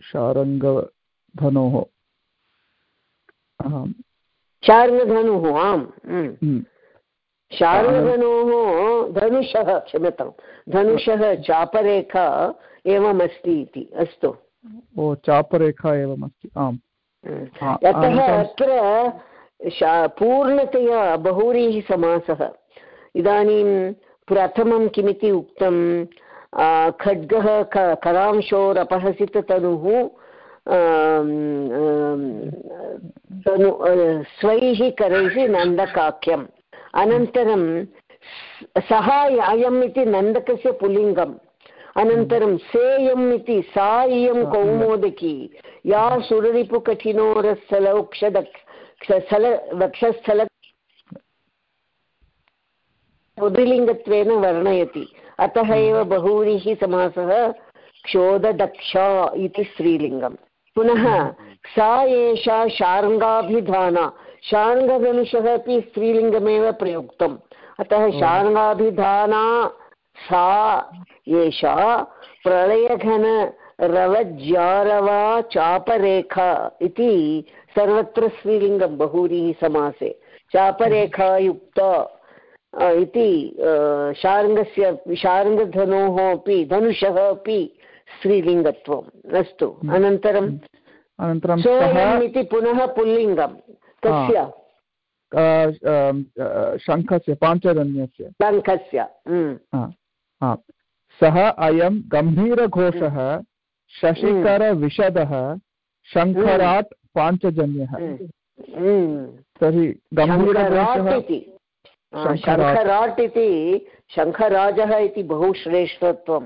Speaker 3: शारङ्गधनोः।
Speaker 1: शार्ङ्गधनुः आम् शार्ङ्गधनोः धनुषः क्षम्यतां धनुषः चापरेखा एवमस्ति इति अस्तु।
Speaker 3: ओ चापरेखा एवमस्ति आम्।
Speaker 1: यतः अत्र पूर्णतया बहुव्रीः समासः। इदानीं प्रथमं किमिति उक्तं खड्गः कलांशोरपहसिततनुः तनु स्वैः करैः नन्दकाख्यम् अनन्तरं सः अयम् इति नन्दकस्य पुल्लिङ्गम् अनन्तरं सेयम् इति सा इयं कौमोदकी। या सुररिपुकठिनोरस्थलौक्षदक्ष स्थल वक्षस्थल पुल्लिङ्गत्वेन वर्णयति। अतः एव बहुव्रीः समासः क्षोददक्षा इति स्त्रीलिङ्गम्। पुनः सा एषा शार्ङ्गाभिधाना। शार्ङ्गधनुषः अपि स्त्रीलिङ्गमेव प्रयुक्तम्। अतः शार्ङ्गाभिधाना सा एषा प्रलयघन रवज्यारवा चापरेखा इति सर्वत्र स्त्रीलिङ्गं बहुव्रीः समासे। चापरेखायुक्ता इति शार्ङ्गस्य शार्ङ्गधनोः अपि धनुषः अपि स्त्रीलिङ्गत्वम् अस्तु। अनन्तरं
Speaker 3: अनन्तरं
Speaker 1: सोयम् इति पुनः पुल्लिङ्गं कस्य
Speaker 3: शङ्खस्य पाञ्चजन्यस्य
Speaker 1: शङ्खस्य
Speaker 3: सः अयं गम्भीरघोषः शशिकरविशदः शङ्खराट् पाञ्चजन्यः। तर्हि गम्भीरघोषः
Speaker 1: शङ्खराट् इति शङ्खराजः इति बहु श्रेष्ठत्वं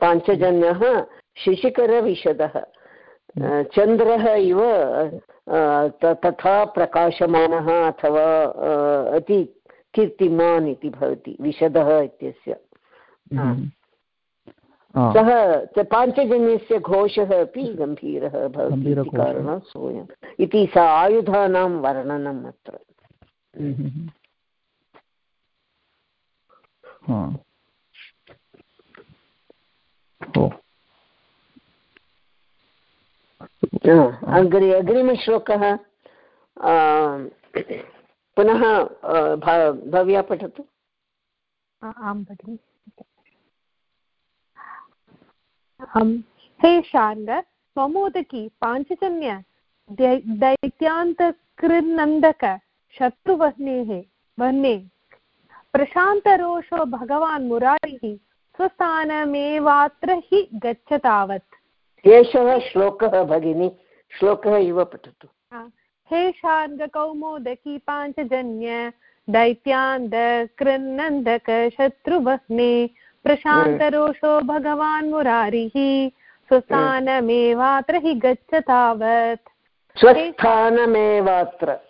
Speaker 1: पाञ्चजन्यः शिशिकरविशदः। चन्द्रः इव तथा प्रकाशमानः अथवा अति कीर्तिमान् इति भवति विशदः इत्यस्य। सः पाञ्चजन्यस्य घोषः अपि गम्भीरः भवति इति कारणात् सोऽयम् इति स आयुधानां वर्णनम् अत्र। अग्रे अग्रिमश्लोकः पुनः भव्या पठतु।
Speaker 2: आं भगिनि। हे शार्ङ्ग स्वमोदकी पाञ्चजन्य दैत्यान्तकृन्नन्दक शत्रुवह्नेः वह्ने प्रशान्तरोषो भगवान् मुरारिः स्वस्थानमेवात्र हि गच्छ तावत्
Speaker 1: एषः श्लोकः भगिनी श्लोकः इव पठतु।
Speaker 2: हे। शार्ङ्गकौमोदकी पाञ्चजन्य दैत्यान्दकृन्नन्दक शत्रुवह्ने प्रशान्तरोषो भगवान् मुरारिः स्वस्थानमेवात्र हि गच्छ तावत्
Speaker 1: स्वस्थानमेवात्र।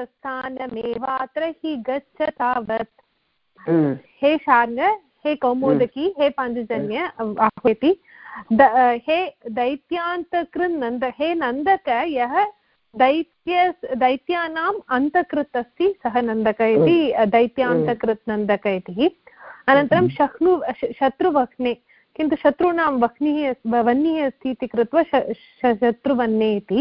Speaker 2: स्वस्थानमेवात्र हि गच्छ तावत्। हे शार्ङ्ग हे कौमोदकी हे पाञ्चजन्य आह्वयति। हे दैत्यान्तकृन् नन्द हे नन्दक यः दैत्य दैत्यानाम् अन्तकृत् अस्ति सः नन्दक इति दैत्यान्तकृत् नन्दक इति। अनन्तरं शह्नु शत्रुवह्ने किन्तु शत्रूणां वह्निः वह्निः अस्ति इति कृत्वा शत्रुवह्ने इति।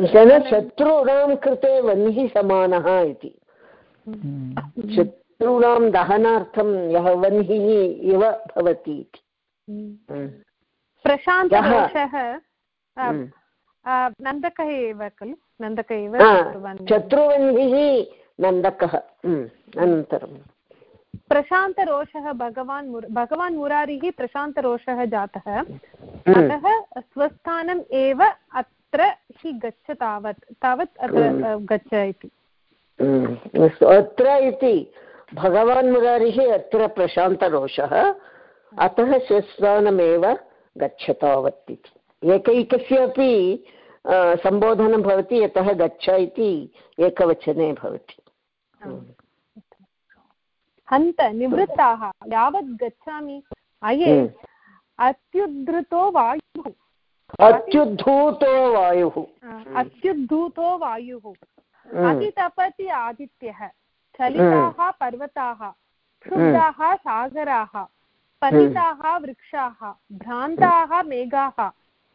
Speaker 1: शत्रूणां कृते वह्निः समानः इति। शत्रूणां दहनार्थं यः वह्निः इव भवति इति।
Speaker 2: प्रशान्तदोषः नन्दकः एव खलु? नन्दक एव
Speaker 1: शत्रुवह्निः। नन्दकः। अनन्तरं।
Speaker 2: प्रशान्तरोषः भगवान् भगवान् मुरारिः प्रशान्तरोषः जातः। अतः स्वस्थानम् एव अत्र हि गच्छ तावत् तावत् अत्र गच्छ इति।
Speaker 1: अस्तु अत्र इति भगवान् मुरारिः अत्र प्रशान्तरोषः अतः स्वस्थानमेव गच्छ तावत् इति। एकैकस्यापि सम्बोधनं भवति यतः गच्छ इति एकवचने भवति।
Speaker 2: हन्त निवृत्ताः यावत् गच्छामि। अये अत्युद्धृतो वायुः।
Speaker 1: अत्युद्धूतो वायुः।
Speaker 2: अत्युद्धूतो वायुः। अतितपति आदित्यः। चलिताः पर्वताः। क्षुब्धाः सागराः। पतिताः वृक्षाः। भ्रान्ताः मेघाः।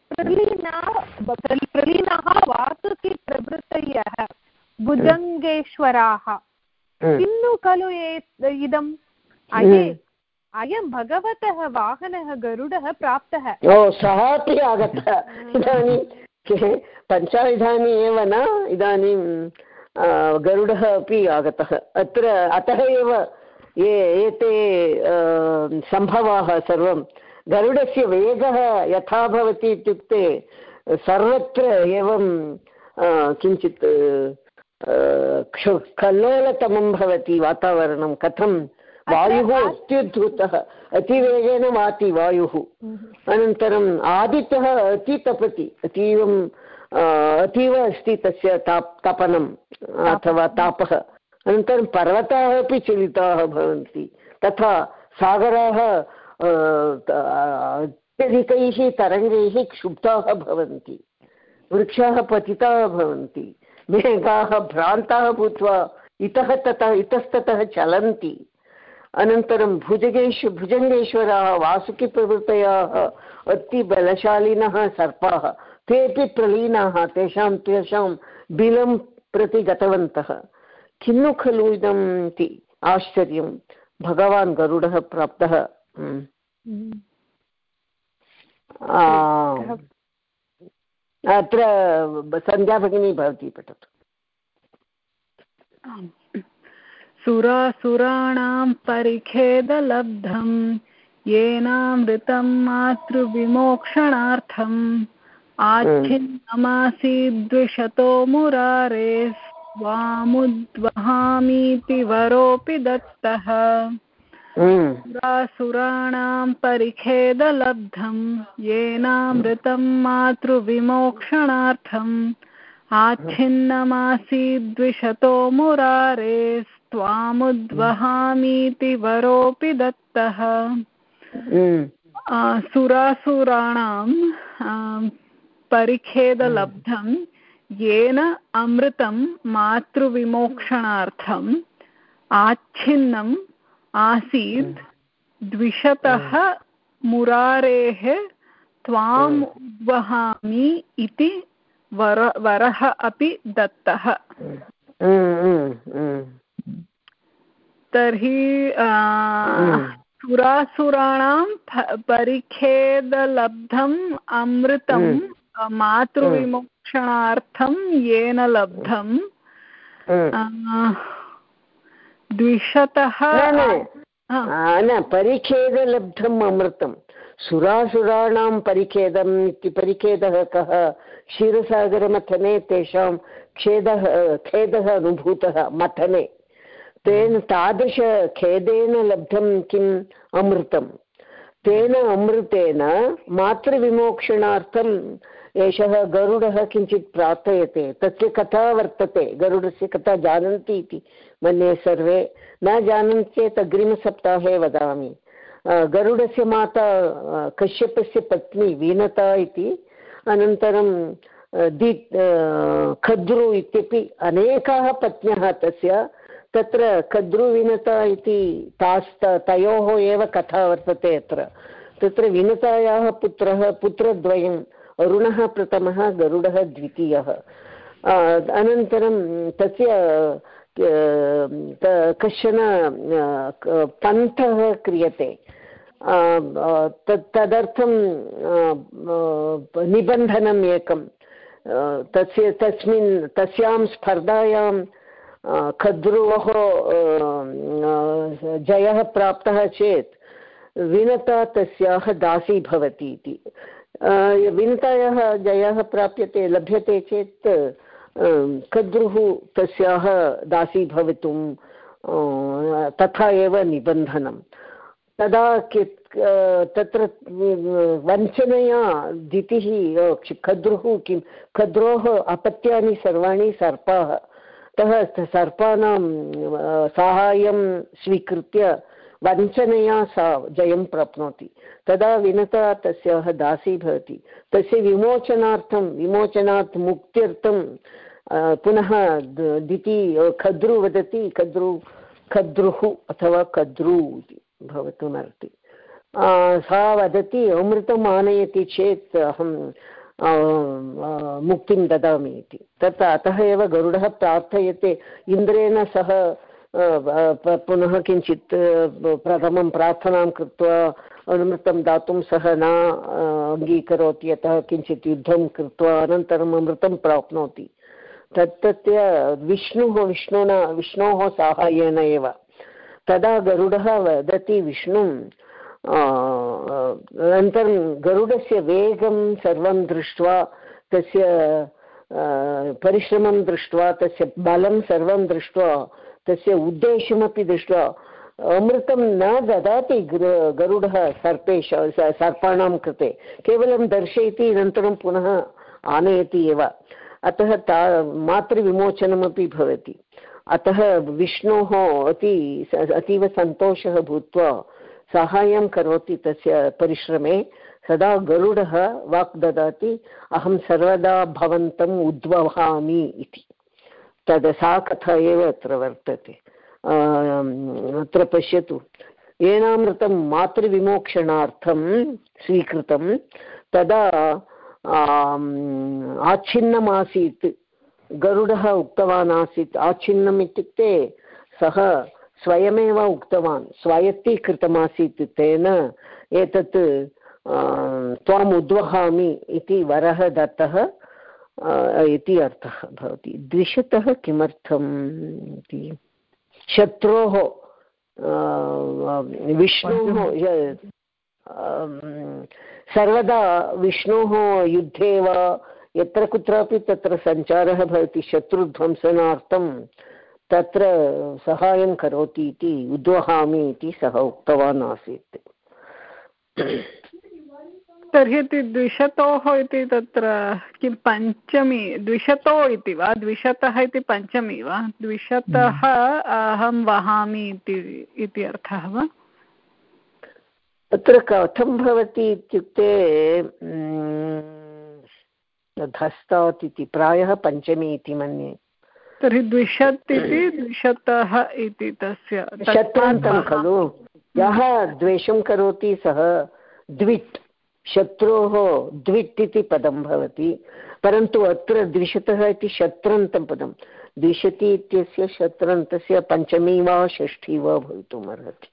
Speaker 2: प्रलीनाः प्रलीनाः वासुकि प्रभृतयः। भुजङ्गेश्वराः किन्नु खलु इदम्? अये अयं भगवतः वाहनः गरुडः प्राप्तः।
Speaker 1: ओ सः अपि आगतः। इदानीं पञ्चायुधानि एव न इदानीं गरुडः अपि आगतः। अत्र अतः एव ये एते सम्भवाः सर्वं। गरुडस्य वेगः यथा भवति इत्युक्ते सर्वत्र एवं किञ्चित् कल्लोलतमं भवति वातावरणं। कथं वायुः अत्युद्धृतः अतिवेगेन वाति वायुः। अनन्तरम् आदित्यः अतितपति अतीवं अतीव अस्ति तस्य ताप् तपनम् अथवा तापः। अनन्तरं पर्वताः अपि चलिताः भवन्ति तथा सागराः अत्यधिकैः तरङ्गैः क्षुब्धाः भवन्ति। वृक्षाः पतिताः भवन्ति मेघाः भ्रान्ताः भूत्वा इतः ततः इतस्ततः चलन्ति। अनन्तरं भुजगेश् भुजङ्गेश्वराः वासुकिप्रभृतयः अतिबलशालिनः सर्पाः तेपि प्रलीनाः तेषां तेषां बिलं प्रति गतवन्तः। किन्नु खलु इदम् इति आश्चर्यं। भगवान् गरुडः प्राप्तः। अत्र सन्ध्या भगिनी भवती पठतु।
Speaker 5: सुरासुराणां परिखेदलब्धं येनामृतं मातृविमोक्षणार्थम्। आच्छिन्नमासीद्विशतो मुरारे स्वामुद्वहामीति वरोऽपि दत्तः। सुरासुराणां परिखेदलब्धं येनामृतं मातृविमोक्षणार्थम्। आच्छिन्नमासीद्विशतो मुरारे त्वामुद्वहामीति वरोऽपि दत्तः। सुरासुराणां परिखेदलब्धं येन अमृतं मातृविमोक्षणार्थम् आच्छिन्नम् आसीत् द्विषतः मुरारेः त्वाम् उद्वहामि इति वर वरः अपि दत्तः। तर्हि सुरासुराणां परिखेदलब्धम् अमृतं मातृविमोक्षणार्थं येन लब्धं द्विशतः
Speaker 1: न परिखेदलब्धम् अमृतं सुरासुराणां परिखेदम् इति परिखेदः कः? क्षीरसागरमथने तेषां खेदः खेदः अनुभूतः मथने। तेन तादृशखेदेन लब्धं किम् अमृतं तेन अमृतेन मातृविमोक्षणार्थम् एषः गरुडः किञ्चित् प्रार्थयते। तस्य कथा वर्तते। गरुडस्य कथा जानन्ति इति मन्ये सर्वे। न जानन्ति चेत् अग्रिमसप्ताहे वदामि। गरुडस्य माता कश्यपस्य पत्नी वीनता इति अनन्तरं दि खद्रु इत्यपि अनेकाः पत्न्यः तस्य तत्र खद्रुविनता इति तास्त तयोः एव कथा वर्तते अत्र। तत्र विनतायाः पुत्रः पुत्रद्वयम् अरुणः प्रथमः, गरुडः द्वितीयः। अनन्तरं तस्य कश्चन पन्थः क्रियते। तत्, तदर्थं निबन्धनम् एकं तस्य, तस्मिन्, तस्यां स्पर्धायां खद्रुवः जयः प्राप्तः चेत् विनता तस्याः दासी भवति इति। विनतायाः जयः प्राप्यते, लभ्यते चेत् कद्रुः तस्याः दासी भवितुं तथा एव निबन्धनं। तदा तत्र वञ्चनया दितिः खद्रुः किं, खद्रोः अपत्यानि सर्वाणि सर्पाः। अतः सर्पाणां साहाय्यं स्वीकृत्य वञ्चनया सा जयं प्राप्नोति। तदा विनता तस्याः दासी भवति। तस्य विमोचनार्थं, विमोचनात् मुक्त्यर्थं पुनः दिति खद्रु वदति, खद्रु, खद्रुः अथवा कद्रु इति भवितुमर्हति सा वदति, अमृतम् आनयति चेत् अहं मुक्तिं ददामि इति। तत् अतः एव गरुडः प्रार्थयते। इन्द्रेण सह पुनः किञ्चित् प्रथमं प्रार्थनां कृत्वा अमृतं दातुं सः न अङ्गीकरोति, अतः किञ्चित् युद्धं कृत्वा अनन्तरम् अमृतं प्राप्नोति। तत्तत्य विष्णुः, विष्णुना, विष्णोः साहाय्येन एव। तदा गरुडः वदति विष्णुं अनन्तरं गरुडस्य वेगं सर्वं दृष्ट्वा, तस्य परिश्रमं दृष्ट्वा, तस्य बलं सर्वं दृष्ट्वा, तस्य उद्देश्यमपि दृष्ट्वा, अमृतं न ददाति गरुडः सर्पेश सर्पाणां कृते, केवलं दर्शयति, अनन्तरं पुनः आनयति एव। अतः ता, मातृविमोचनमपि भवति। अतः विष्णोः अति, अतीव सन्तोषः भूत्वा साहाय्यं करोति तस्य परिश्रमे। सदा गरुडः वाक् ददाति, अहं सर्वदा भवन्तम् उद्वहामि इति। तद् सा कथा एव अत्र वर्तते। अत्र पश्यतु। येनामृतं मातृविमोक्षणार्थं स्वीकृतं, तदा आच्छिन्नमासीत्। गरुडः उक्तवान् आसीत् आच्छिन्नम् इत्युक्ते सः स्वयमेव उक्तवान् स्वायत्तीकृतमासीत् तेन एतत् त्वाम् उद्वहामि इति वरः दत्तः इति अर्थः भवति। द्विषतः किमर्थम् इति? शत्रोः विष्णोः सर्वदा विष्णोः युद्धे वा यत्र कुत्रापि तत्र सञ्चारः भवति शत्रुध्वंसनार्थं तत्र सहायं करोति इति उद्वहामि इति सः उक्तवान् आसीत्।
Speaker 5: तर्हि द्विशतोः इति तत्र किं पञ्चमी द्विशतो इति वा? द्विशतः इति पञ्चमी वा? द्विशतः अहं वहामि इति अर्थः वा?
Speaker 1: तत्र कथं भवति इत्युक्ते धस्तात् इति प्रायः पञ्चमी इति मन्ये।
Speaker 5: तर्हि द्विशत् इति द्विशतः इति तस्य
Speaker 1: शतान्तं खलु। यः द्वेषं करोति सः द्विट् शत्रोः द्विट् इति पदं भवति परन्तु अत्र द्विशतः इति शत्रन्तं पदं। द्विशति इत्यस्य शत्रन्तस्य पञ्चमी वा षष्ठी वा भवितुम् अर्हति।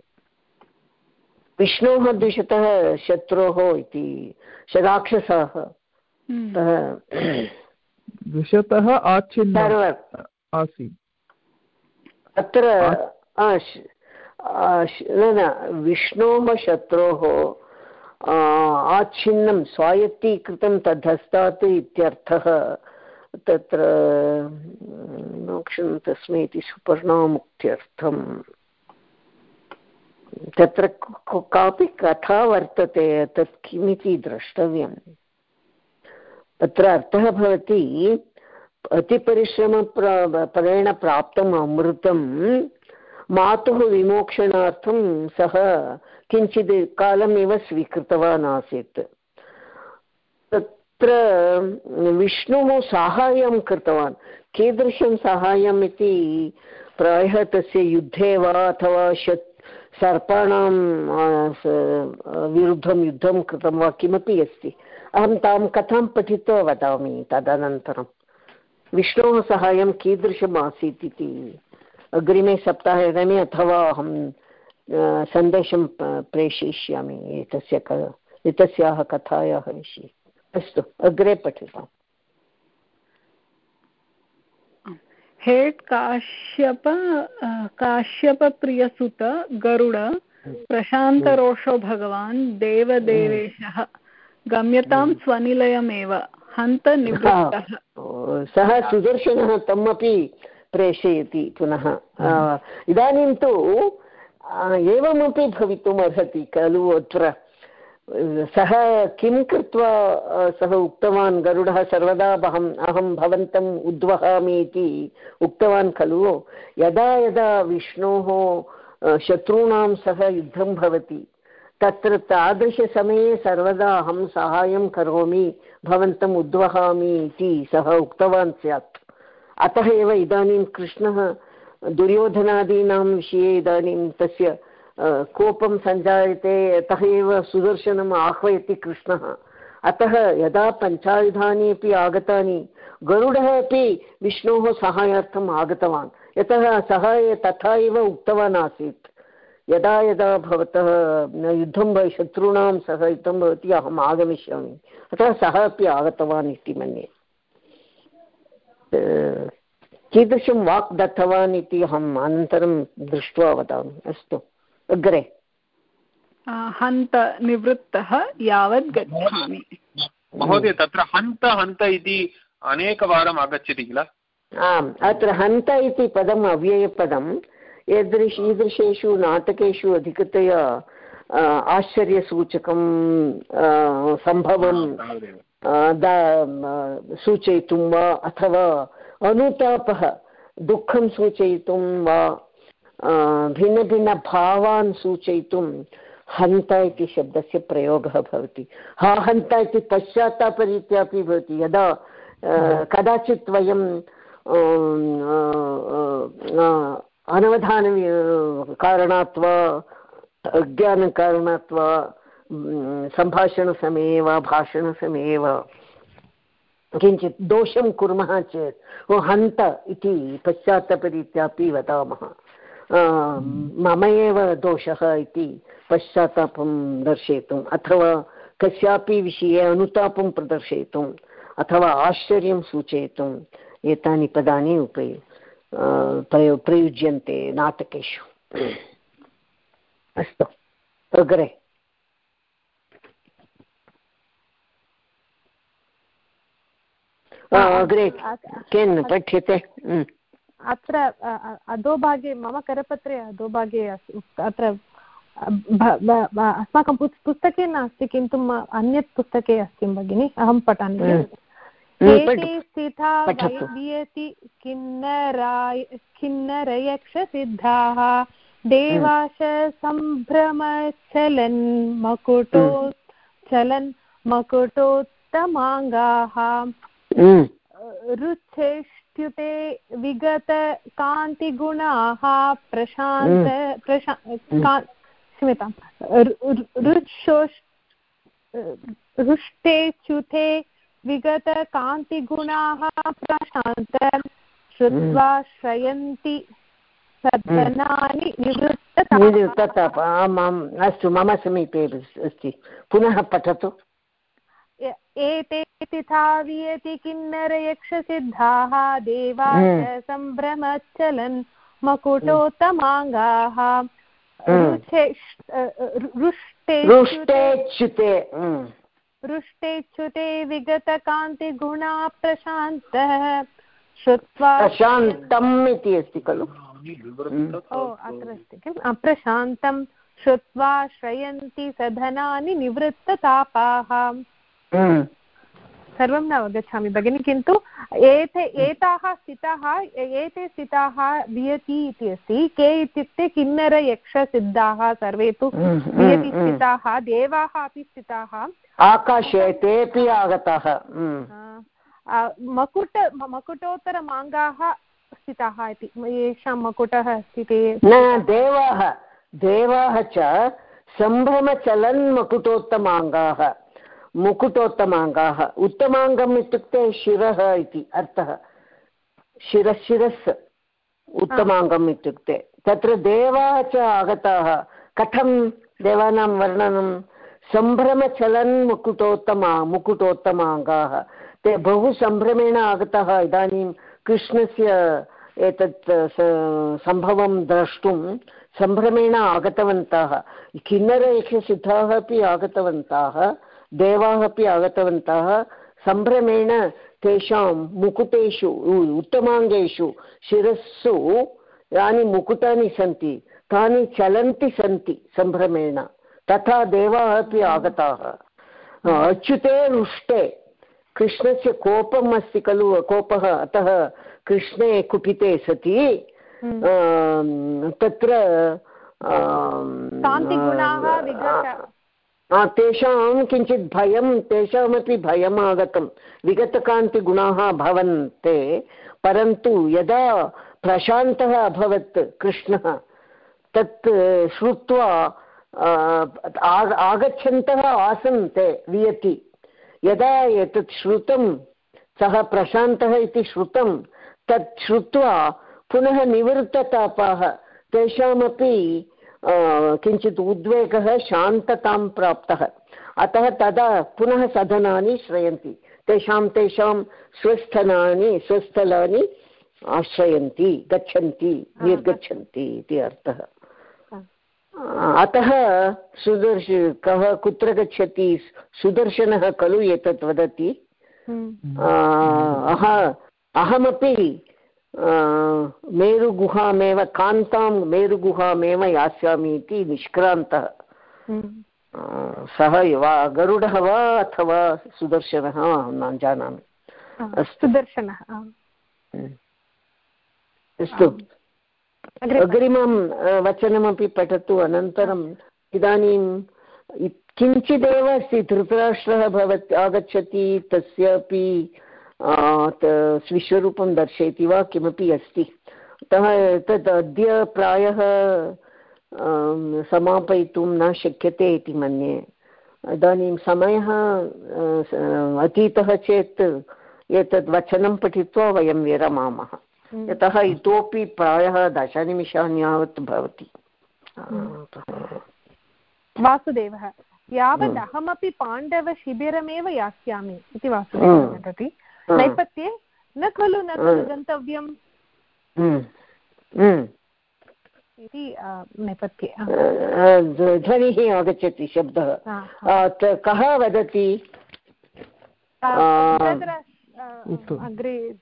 Speaker 1: विष्णोः द्विशतः शत्रोः इति राक्षसाः
Speaker 3: द्विशतः आच्छिन्न। आसीत्।
Speaker 1: अत्र न न विष्णोः शत्रोः आच्छिन्नं स्वायत्तीकृतं तद्धस्तात् इत्यर्थः तत्र मोक्षं तस्मै इति सुपर्णामुक्त्यर्थम्। तत्र कापि कथा वर्तते तत् किमिति द्रष्टव्यम्? अत्र अर्थः भवति अतिपरिश्रमपरेण प्राप्तम् अमृतं मातुः विमोक्षणार्थं सः किञ्चित् कालमेव स्वीकृतवान् आसीत् तत्र विष्णुः साहाय्यं कृतवान्। कीदृशं साहाय्यम् इति प्रायः तस्य युद्धे वा अथवा शत् सर्पाणां विरुद्धं युद्धं कृतं वा किमपि अस्ति। अहं तां कथां पठित्वा वदामि तदनन्तरं विष्णोः सहायं कीदृशम् आसीत् इति अग्रिमे सप्ताहे इदानीम् अथवा अहं सन्देशं प्रेषयिष्यामि। एतस्य क एतस्याः कथायाः विषये। अस्तु अग्रे पठिताम्।
Speaker 5: हेट् काश्यप काश्यपप्रियसुत गरुड प्रशान्तरोषो भगवान् देवदेवेशः। गम्यतां स्वनिलयमेव। हन्त निवृत्तः
Speaker 1: सः सुदर्शनः तमपि प्रेषयति पुनः। इदानीं तु एवमपि भवितुम् अर्हति खलु अत्र। सः किं कृत्वा सः उक्तवान् गरुडः सर्वदा अहम् अहं भवन्तम् उद्वहामि इति उक्तवान् खलु। यदा यदा विष्णोः शत्रूणां सह युद्धं भवति तत्र तादृशसमये सर्वदा अहं साहाय्यं करोमि। भवन्तम् उद्वहामि इति सः उक्तवान् स्यात्। अतः एव इदानीं कृष्णः दुर्योधनादीनां विषये इदानीं तस्य कोपं सञ्जायते अतः एव सुदर्शनम् आह्वयति कृष्णः। अतः यदा पञ्चायुधानि अपि आगतानि, गरुडः अपि विष्णोः सहायार्थम् आगतवान्। यतः सः तथा एव उक्तवान् आसीत्। यदा यदा भवतः युद्धं शत्रूणां सह युद्धं भवति अहम् आगमिष्यामि। अतः सः अपि आगतवान् इति मन्ये। कीदृशं वाक् दत्तवान् इति अहम् अनन्तरं दृष्ट्वा वदामि। अस्तु अग्रे।
Speaker 5: हन्त निवृत्तः यावत् गच्छामि।
Speaker 4: महोदय तत्र हन्त हन्त इति अनेकवारम् आगच्छति किल?
Speaker 1: आम् अत्र हन्त इति पदम् अव्ययपदम् ईदृश ईदृशेषु नाटकेषु अधिकतया आश्चर्यसूचकं सम्भवं सूचयितुं वा अथवा अनुतापः दुःखं सूचयितुं वा भिन्नभिन्नभावान् सूचयितुं हन्त इति शब्दस्य प्रयोगः भवति। हा हन्त इति पश्चात्तापरीत्या अपि भवति। यदा कदाचित् वयं अनवधान कारणात् वा अज्ञानकारणात् वा सम्भाषणसमये वा भाषणसमये वा किञ्चित् दोषं कुर्मः चेत्, ओ हन्त इति पश्चात्तपरीत्यापि वदामः। मम एव दोषः इति पश्चात्तापं दर्शयितुम्, अथवा कस्यापि विषये अनुतापं प्रदर्शयितुम्, अथवा आश्चर्यं सूचयितुम्, एतानि पदानि उपयु प्रयो प्रयुज्यन्ते नाटकेषु अस्तु अग्रे अग्रे केन पठ्यते
Speaker 2: अत्र अधोभागे मम करपत्रे अधोभागे अत्र अस्माकं पुस्तके नास्ति किन्तु अन्यत् पुस्तके अस्ति भगिनि अहं पठामि स्थिता वैद्यति किन्नराय किन्नरयक्षसिद्धाः। देवाश सम्भ्रमचलन् मकुटो चलन् मकुटोत्तमाङ्गाः रुच्छेष् इत्युते विगतकान्तिगुणाः प्रशान्त प्रशा क्षम्यतां रुष्टेच्युते विगतकान्तिगुणाः प्रशान्त श्रुत्वा श्रयन्ति सदनानि निवृत्तताप।
Speaker 1: आमाम् अस्तु मम समीपे अस्ति। पुनः पठतु।
Speaker 2: एते तिथा वियति किन्नरयक्षसिद्धाः देवा सम्भ्रमच्चलन् मकुटोत्तमाङ्गाः
Speaker 1: रुष्टेच्युते।
Speaker 2: रुष्टेच्युते विगतकान्तिगुणा प्रशान्तः। श्रुत्वा
Speaker 1: प्रशान्तम् इति अस्ति खलु।
Speaker 2: ओ अत्र अस्ति किम् अप्रशान्तं श्रुत्वा श्रयन्ति सधनानि निवृत्ततापाः। सर्वं न अवगच्छामि भगिनि किन्तु एते एताः स्थिताः एते स्थिताः वियति इति अस्ति। के इत्युक्ते किन्नरयक्षसिद्धाः सर्वे तु वियति स्थिताः देवाः अपि स्थिताः
Speaker 1: आकाशे तेपि आगताः।
Speaker 2: मकुट मकुटोत्तरमाङ्गाः स्थिताः इति। येषां मकुटः अस्ति ते।
Speaker 1: न देवाः देवाः च सम्भ्रमचलन् मकुटोत्तमाङ्गाः मुकुटोत्तमाङ्गाः। उत्तमाङ्गम् इत्युक्ते शिरः इति अर्थः। शिरशिरस् उत्तमाङ्गम् इत्युक्ते। तत्र देवाः च आगताः। कथं देवानां वर्णनं? सम्भ्रमचलन् मुकुटोत्तमा, मुकुटोत्तमाङ्गाः। ते बहु सम्भ्रमेण आगताः। इदानीं कृष्णस्य एतत् सम्भवं द्रष्टुं सम्भ्रमेण आगतवन्तः। किन्नरयक्षसिद्धाः अपि आगतवन्तः। देवाः अपि आगतवन्तः। सम्भ्रमेण तेषां मुकुटेषु उत्तमाङ्गेषु शिरस्सु यानि मुकुटानि सन्ति तानि चलन्ति सन्ति सम्भ्रमेण। तथा देवाः अपि आगताः। अच्युते रुष्टे कृष्णस्य कोपम् अस्ति खलु कोपः अतः कृष्णे कुपिते सति। हम्म। तत्र तेषां किञ्चित् भयं, तेषामपि भयम् आगतं विगतकान्तिगुणाः भवन्ते, परन्तु यदा प्रशान्तः अभवत् कृष्णः, तत् श्रुत्वा आगच्छन्तः आसन् ते वियति। यदा एतत् श्रुतं, सः प्रशान्तः इति श्रुतं, तत् श्रुत्वा पुनः निवृत्ततापाः, तेषामपि किञ्चित् उद्वेगः शान्ततां प्राप्तः। अतः तदा पुनः सदनानि श्रयन्ति। तेषां तेषां स्वस्थनानि स्वस्थलानि आश्रयन्ति गच्छन्ति निर्गच्छन्ति इति अर्थः। अतः सुदर्श कः कुत्र गच्छति सुदर्शनः खलु एतत् वदति। हम्म। अह अहमपि मेरुगुहामेव कान्तां मेरुगुहामेव यास्यामि इति निष्क्रान्तः। हम्म। सः वा गरुडः वा अथवा सुदर्शनः? न जानामि।
Speaker 2: अस्तु। सुदर्शनः
Speaker 1: हम्म। अस्तु। अग्रिमं। वचनमपि पठतु। अनन्तरम् इदानीं किञ्चिदेव अस्ति धृतराष्ट्रः भवत् आगच्छति तस्यापि विश्वरूपं दर्शयति वा किमपि अस्ति अतः तद् अद्य प्रायः समापयितुं न शक्यते इति मन्ये इदानीं समयः अतीतः चेत् एतद् वचनं पठित्वा वयं विरमामः हम्म। यतः इतोपि प्रायः दशनिमिषान् यावत् भवति
Speaker 2: वासुदेवः यावत् हम्म। अहमपि पाण्डवशिबिरमेव यास्यामि इति वासुदेवः हम्म। वदति नैपथ्ये न खलु न खलु गन्तव्यम् इति नेपथ्ये
Speaker 1: ध्वनिः आगच्छति शब्दः। कः वदति?
Speaker 2: अग्रे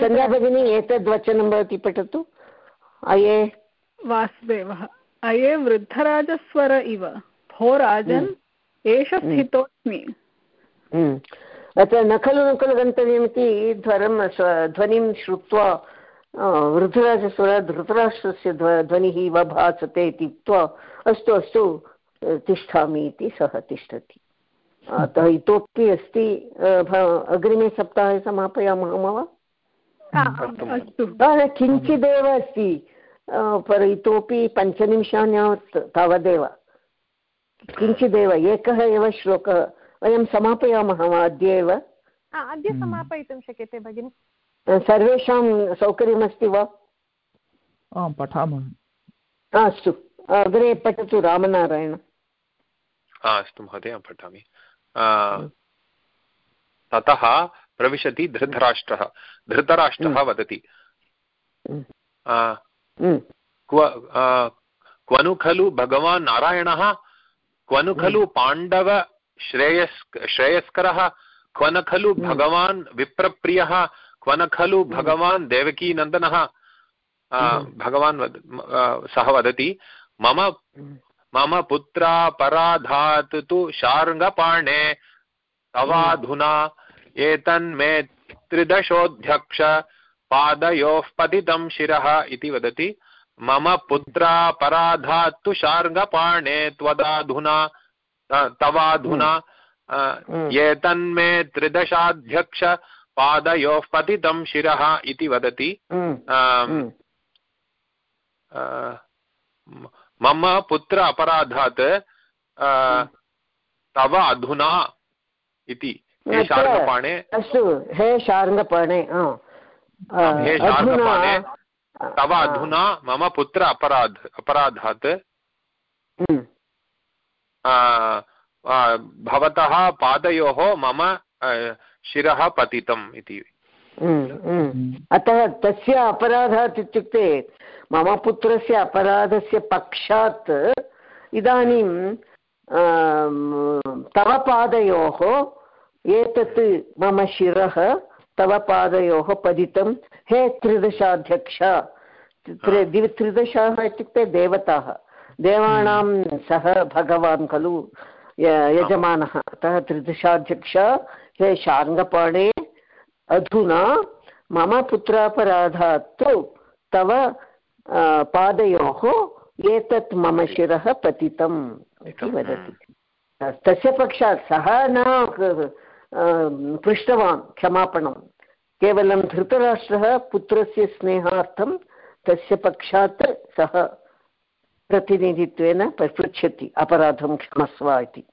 Speaker 1: सन्ध्या भगिनी एतद् वचनं भवती पठतु। अये।
Speaker 5: वासुदेवः अये वृद्धराजस्वर इव भो राजन् हम्म। एष हम्म। स्थितोऽस्मि।
Speaker 1: हम्म। अत्र न खलु न खलु गन्तव्यमिति ध्वरं ध्वनिं श्रुत्वा वृद्धराजस्वर धृतराष्ट्रस्य ध्वनिः इव भासते इति उक्त्वा अस्तु अस्तु तिष्ठामि इति सः तिष्ठति। अतः इतोपि अस्ति अग्रिमे सप्ताहे समापयामः वा? किञ्चिदेव अस्ति पर इतोपि पञ्चनिमिषान् यावत् तावदेव। किञ्चिदेव एकः एव श्लोकः। वयं समापयामः वा अद्य एव?
Speaker 2: अद्य समापयितुं शक्यते भगिनि।
Speaker 1: सर्वेषां सौकर्यमस्ति वा?
Speaker 3: आं पठामः।
Speaker 1: अस्तु अग्रे पठतु रामनारायण।
Speaker 4: अस्तु महोदय पठामि। ततः प्रविशति धृतराष्ट्रः। धृतराष्ट्रः हम्म। वदति। हम्म। हम्म। क्व क्वनु खलु भगवान् नारायणः क्वनु खलु पाण्डव श्रेयस् श्रेयस्करः क्वन खलु भगवान् विप्रप्रियः क्वन खलु भगवान् देवकीनन्दनः भगवान् वद सः वदति मम मम पुत्रापराधात् तु शार्ङ्गपाणे तवाधुना एतन्मे त्रिदशोऽध्यक्ष पादयोः पतितं शिरः इति वदति मम पुत्रापराधात् तु शार्ङ्गपाणे त्वदाधुना तवाधुना एतन्मे त्रिदशाध्यक्ष पादयोः पतितं शिरः इति वदति। मम पुत्र अपराधात् तव अधुना इति। हे शार्ङ्गपाणे।
Speaker 1: अस्तु हे शार्ङ्गपाणे
Speaker 4: हे। शार्ङ्गपाणे। तव अधुना मम पुत्र अपराध अपराधात्। हम्म। भवतः पादयोः मम शिरः पतितम् इति।
Speaker 1: अतः तस्य अपराधात् इत्युक्ते मम पुत्रस्य अपराधस्य पक्षात् इदानीं तव पादयोः एतत् मम शिरः तव पादयोः पतितं हे त्रिदशाध्यक्ष त्रिदशाः इत्युक्ते देवताः। देवानां सः भगवान् खलु यजमानः। अतः त्रिदशाध्यक्ष हे शार्ङ्गपाणे अधुना मम पुत्रापराधात् तव पादयोः एतत् मम शिरः पतितम् इति वदति। तस्य पक्षात् सः न पृष्टवान् क्षमापणं। केवलं धृतराष्ट्रः पुत्रस्य स्नेहार्थं तस्य पक्षात् सः प्रतिनिधित्वेन पृच्छति अपराधं क्षमस्व इति।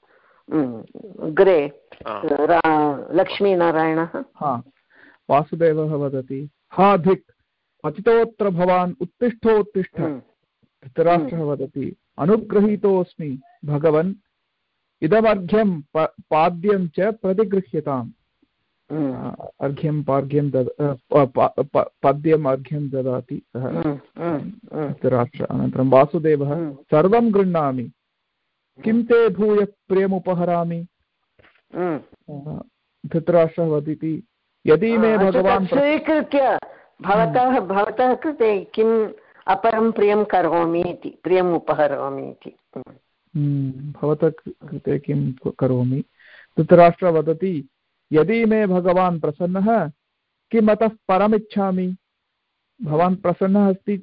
Speaker 1: अग्रे लक्ष्मीनारायणः?
Speaker 3: वासुदेवः वदति हा धिक् पतितोऽत्र भवान् उत्तिष्ठोत्तिष्ठ। धृतराष्ट्रः वदति अनुगृहीतोऽस्मि भगवन् इदमर्घ्यं पाद्यं च प्रतिगृह्यताम्। अर्घ्यं पार्घ्यं दद पद्यम् अर्घ्यं ददाति सः धृतराष्ट्र अनन्तरं वासुदेवः सर्वं गृह्णामि। किं ते भूय प्रियमुपहरामि धृतराष्ट्रः वदति यदि मे भगवान्
Speaker 1: स्वीकृत्य भवतः भवतः कृते किम् अपरं प्रियं करोमि इति प्रियम् उपहरामि इति।
Speaker 3: भवतः कृते किं करोमि? धृतराष्ट्र वदति यदि मे भगवान् प्रसन्नः किम् अतः परमिच्छामि? भवान् प्रसन्नः अस्ति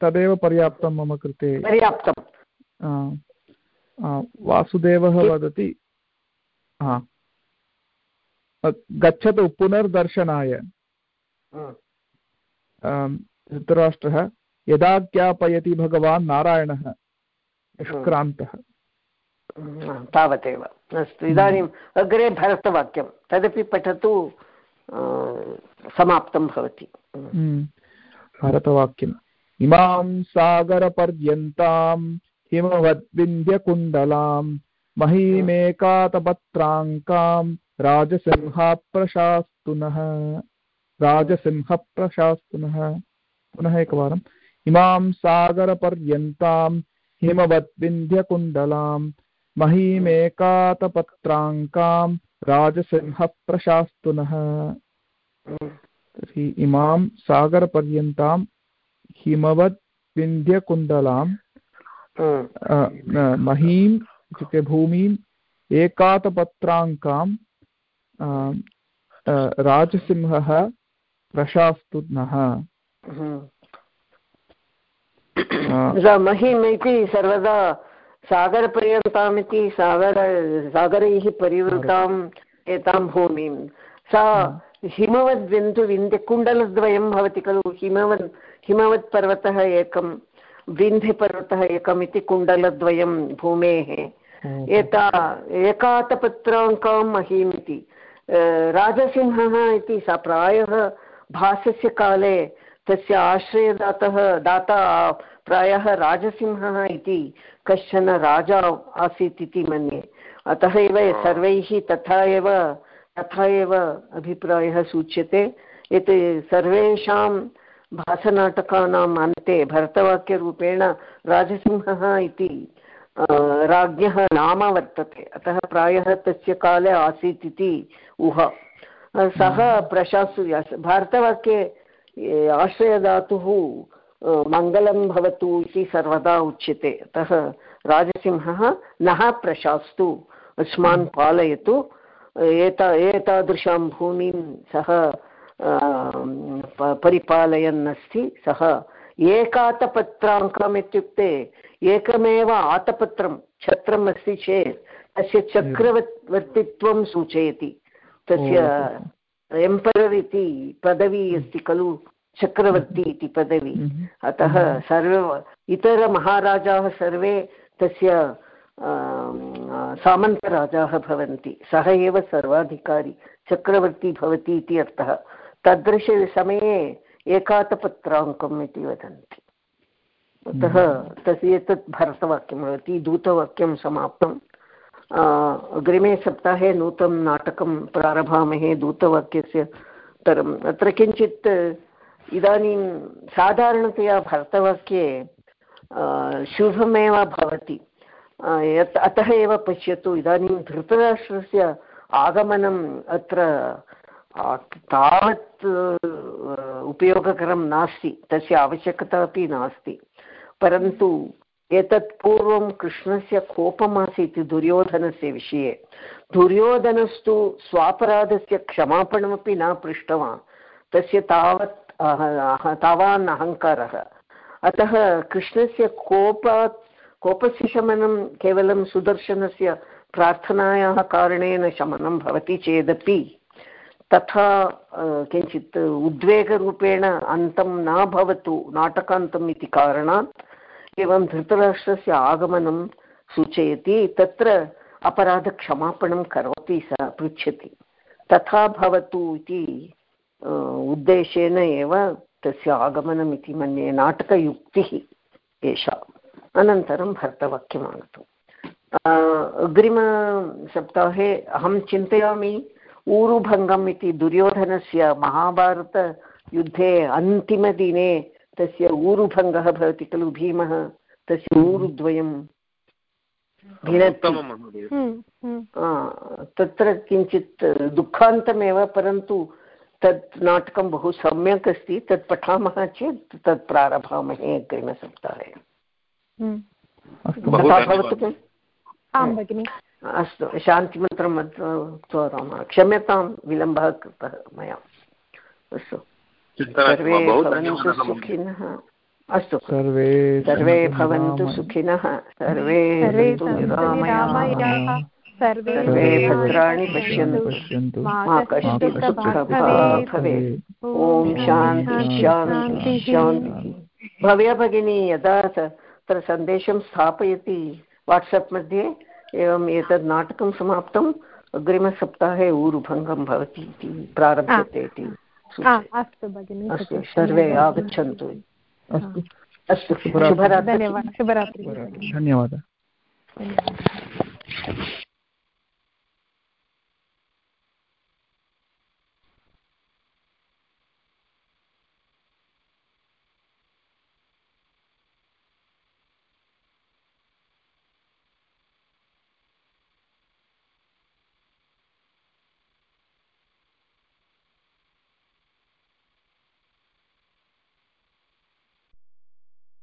Speaker 3: तदेव पर्याप्तं मम कृते।
Speaker 1: पर्याप्तं।
Speaker 3: वासुदेवः वदति हा गच्छतु पुनर्दर्शनाय। धृतराष्ट्रः यदा ज्ञापयति भगवान् नारायणः निष्क्रान्तः
Speaker 1: तावदेव। अस्तु इदानीम् अग्रे भरतवाक्यं। तदपि पठतु समाप्तं भवति।
Speaker 3: हम्म, भरतवाक्यम्। इमां सागरपर्यन्तां हिमवद्विन्द्यकुण्डलां महीमेकातपत्राङ्कां राजसिंहाप्रशास्तुनः राजसिंहप्रशास्तुनः। पुनः एकवारम् इमां सागरपर्यन्तां हिमवद्विन्ध्यकुण्डलां महीमेकातपत्राङ्कां राजसिंहप्रशास्तुनः। तर्हि इमां सागरपर्यन्तां महीम् इत्युक्ते भूमिम् एकातपत्राङ्कां राजसिंहः प्रशास्तुनः।
Speaker 1: महिम् इति सर्वदा सागरपर्यन्ताम् इति सागर सागरैः परिवृताम् एतां भूमिं सा हिमवद्बिन्दुविन्द्य कुण्डलद्वयं भवति खलु। हिमवत् हिमवत्पर्वतः एकं विन्ध्यपर्वतः एकम् इति कुण्डलद्वयं भूमेः। एता एकातपत्राङ्कां महीम् इति राजसिंहः इति सा प्रायः भासस्य काले तस्य आश्रयदातः दाता प्रायः राजसिंहः इति कश्चन राजा आसीत् इति मन्ये। अतः एव सर्वैः तथा एव तथा एव अभिप्रायः सूच्यते। यत् सर्वेषां भासनाटकानाम् अन्ते भरतवाक्यरूपेण राजसिंहः इति राज्ञः नाम वर्तते। अतः प्रायः तस्य काले आसीत् इति ऊहा सः प्रशासु भारतवाक्ये आश्रयधातुः मङ्गलं भवतु इति सर्वदा उच्यते अतः राजसिंहः नः प्रशास्तु अस्मान् पालयतु एता एतादृशां भूमिं सः परिपालयन् अस्ति सः एकातपत्राङ्कम् इत्युक्ते एकमेव आतपत्रं छत्रम् अस्ति चेत् तस्य चक्रवर्तित्वं सूचयति तस्य एम्परर् इति पदवी अस्ति खलु चक्रवर्ती इति पदवी। अतः सर्वे इतरमहाराजाः सर्वे तस्य सामन्तराजाः भवन्ति। सः एव सर्वाधिकारी। चक्रवर्ती भवति इति अर्थः। तादृशसमये एकातपत्राङ्कम् इति वदन्ति। अतः तस्य एतत् भरतवाक्यं भवति। दूतवाक्यं समाप्तम् अग्रिमे सप्ताहे नूतनं नाटकं प्रारभामहे दूतवाक्यस्य उत्तरम् अत्र किञ्चित् इदानीं साधारणतया भरतवाक्ये शुभमेव भवति. यत् अतः एव पश्यतु, इदानीं धृतराष्ट्रस्य आगमनम् अत्र तावत् उपयोगकरं नास्ति, तस्य आवश्यकता अपि नास्ति. परन्तु एतत् पूर्वं कृष्णस्य कोपमासीत् दुर्योधनस्य विषये. दुर्योधनस्तु स्वापराधस्य क्षमापणमपि न पृष्टवान्. तस्य तावत् तावान् अहङ्कारः। अतः कृष्णस्य कोपात्, कोपस्य शमनं केवलं सुदर्शनस्य प्रार्थनायाः कारणेन शमनं भवति चेदपि, तथा किञ्चित् उद्वेगरूपेण अन्तं न भवतु, नाटकान्तम् इति कारणात्, एवं धृतराष्ट्रस्य आगमनं सूचयति, तत्र अपराधक्षमापणं करोति स पृच्छति। तथा भवतु इति उद्देशेन एव तस्य आगमनम् इति मन्ये नाटकयुक्तिः एषा। अनन्तरं भर्तवाक्यम् आगतम् अग्रिमसप्ताहे अहं चिन्तयामि ऊरुभङ्गम् इति दुर्योधनस्य महाभारतयुद्धे अन्तिमदिने तस्य ऊरुभङ्गः भवति खलु भीमः? तस्य ऊरुद्वयं
Speaker 2: हम्म,
Speaker 1: हम्म। तत्र किञ्चित् दुःखान्तमेव परन्तु तत् नाटकं बहु सम्यक् अस्ति तत् पठामः चेत् तत् प्रारभामहे अग्रिमसप्ताहे।
Speaker 2: हम्म। आं भगिनि।
Speaker 1: अस्तु शान्तिमन्त्रं क्षम्यतां विलम्बः कृतः मया। अस्तु। सर्वे भवन्तु सुखिनः। अस्तु। सर्वे सर्वे भवन्तु सुखिनः। सर्वे निरामयाः। सर्वे भद्राणि पश्यन्तु। मा कश्चित् भवेत्। ॐ शान्ति शान्ति शान्तिः भव्या भगिनी यदा तत्र सन्देशं स्थापयति वाट्सप् मध्ये एवम् एतत् नाटकं समाप्तम् अग्रिमसप्ताहे ऊरुभङ्गं भवति इति प्रारभ्यते इति
Speaker 2: अस्तु भगिनि
Speaker 1: अस्तु सर्वे आगच्छन्तु।
Speaker 3: अस्तु।
Speaker 1: अस्तु शुभरात्रि।
Speaker 2: धन्यवादः शुभरात्रिः।
Speaker 3: धन्यवादः।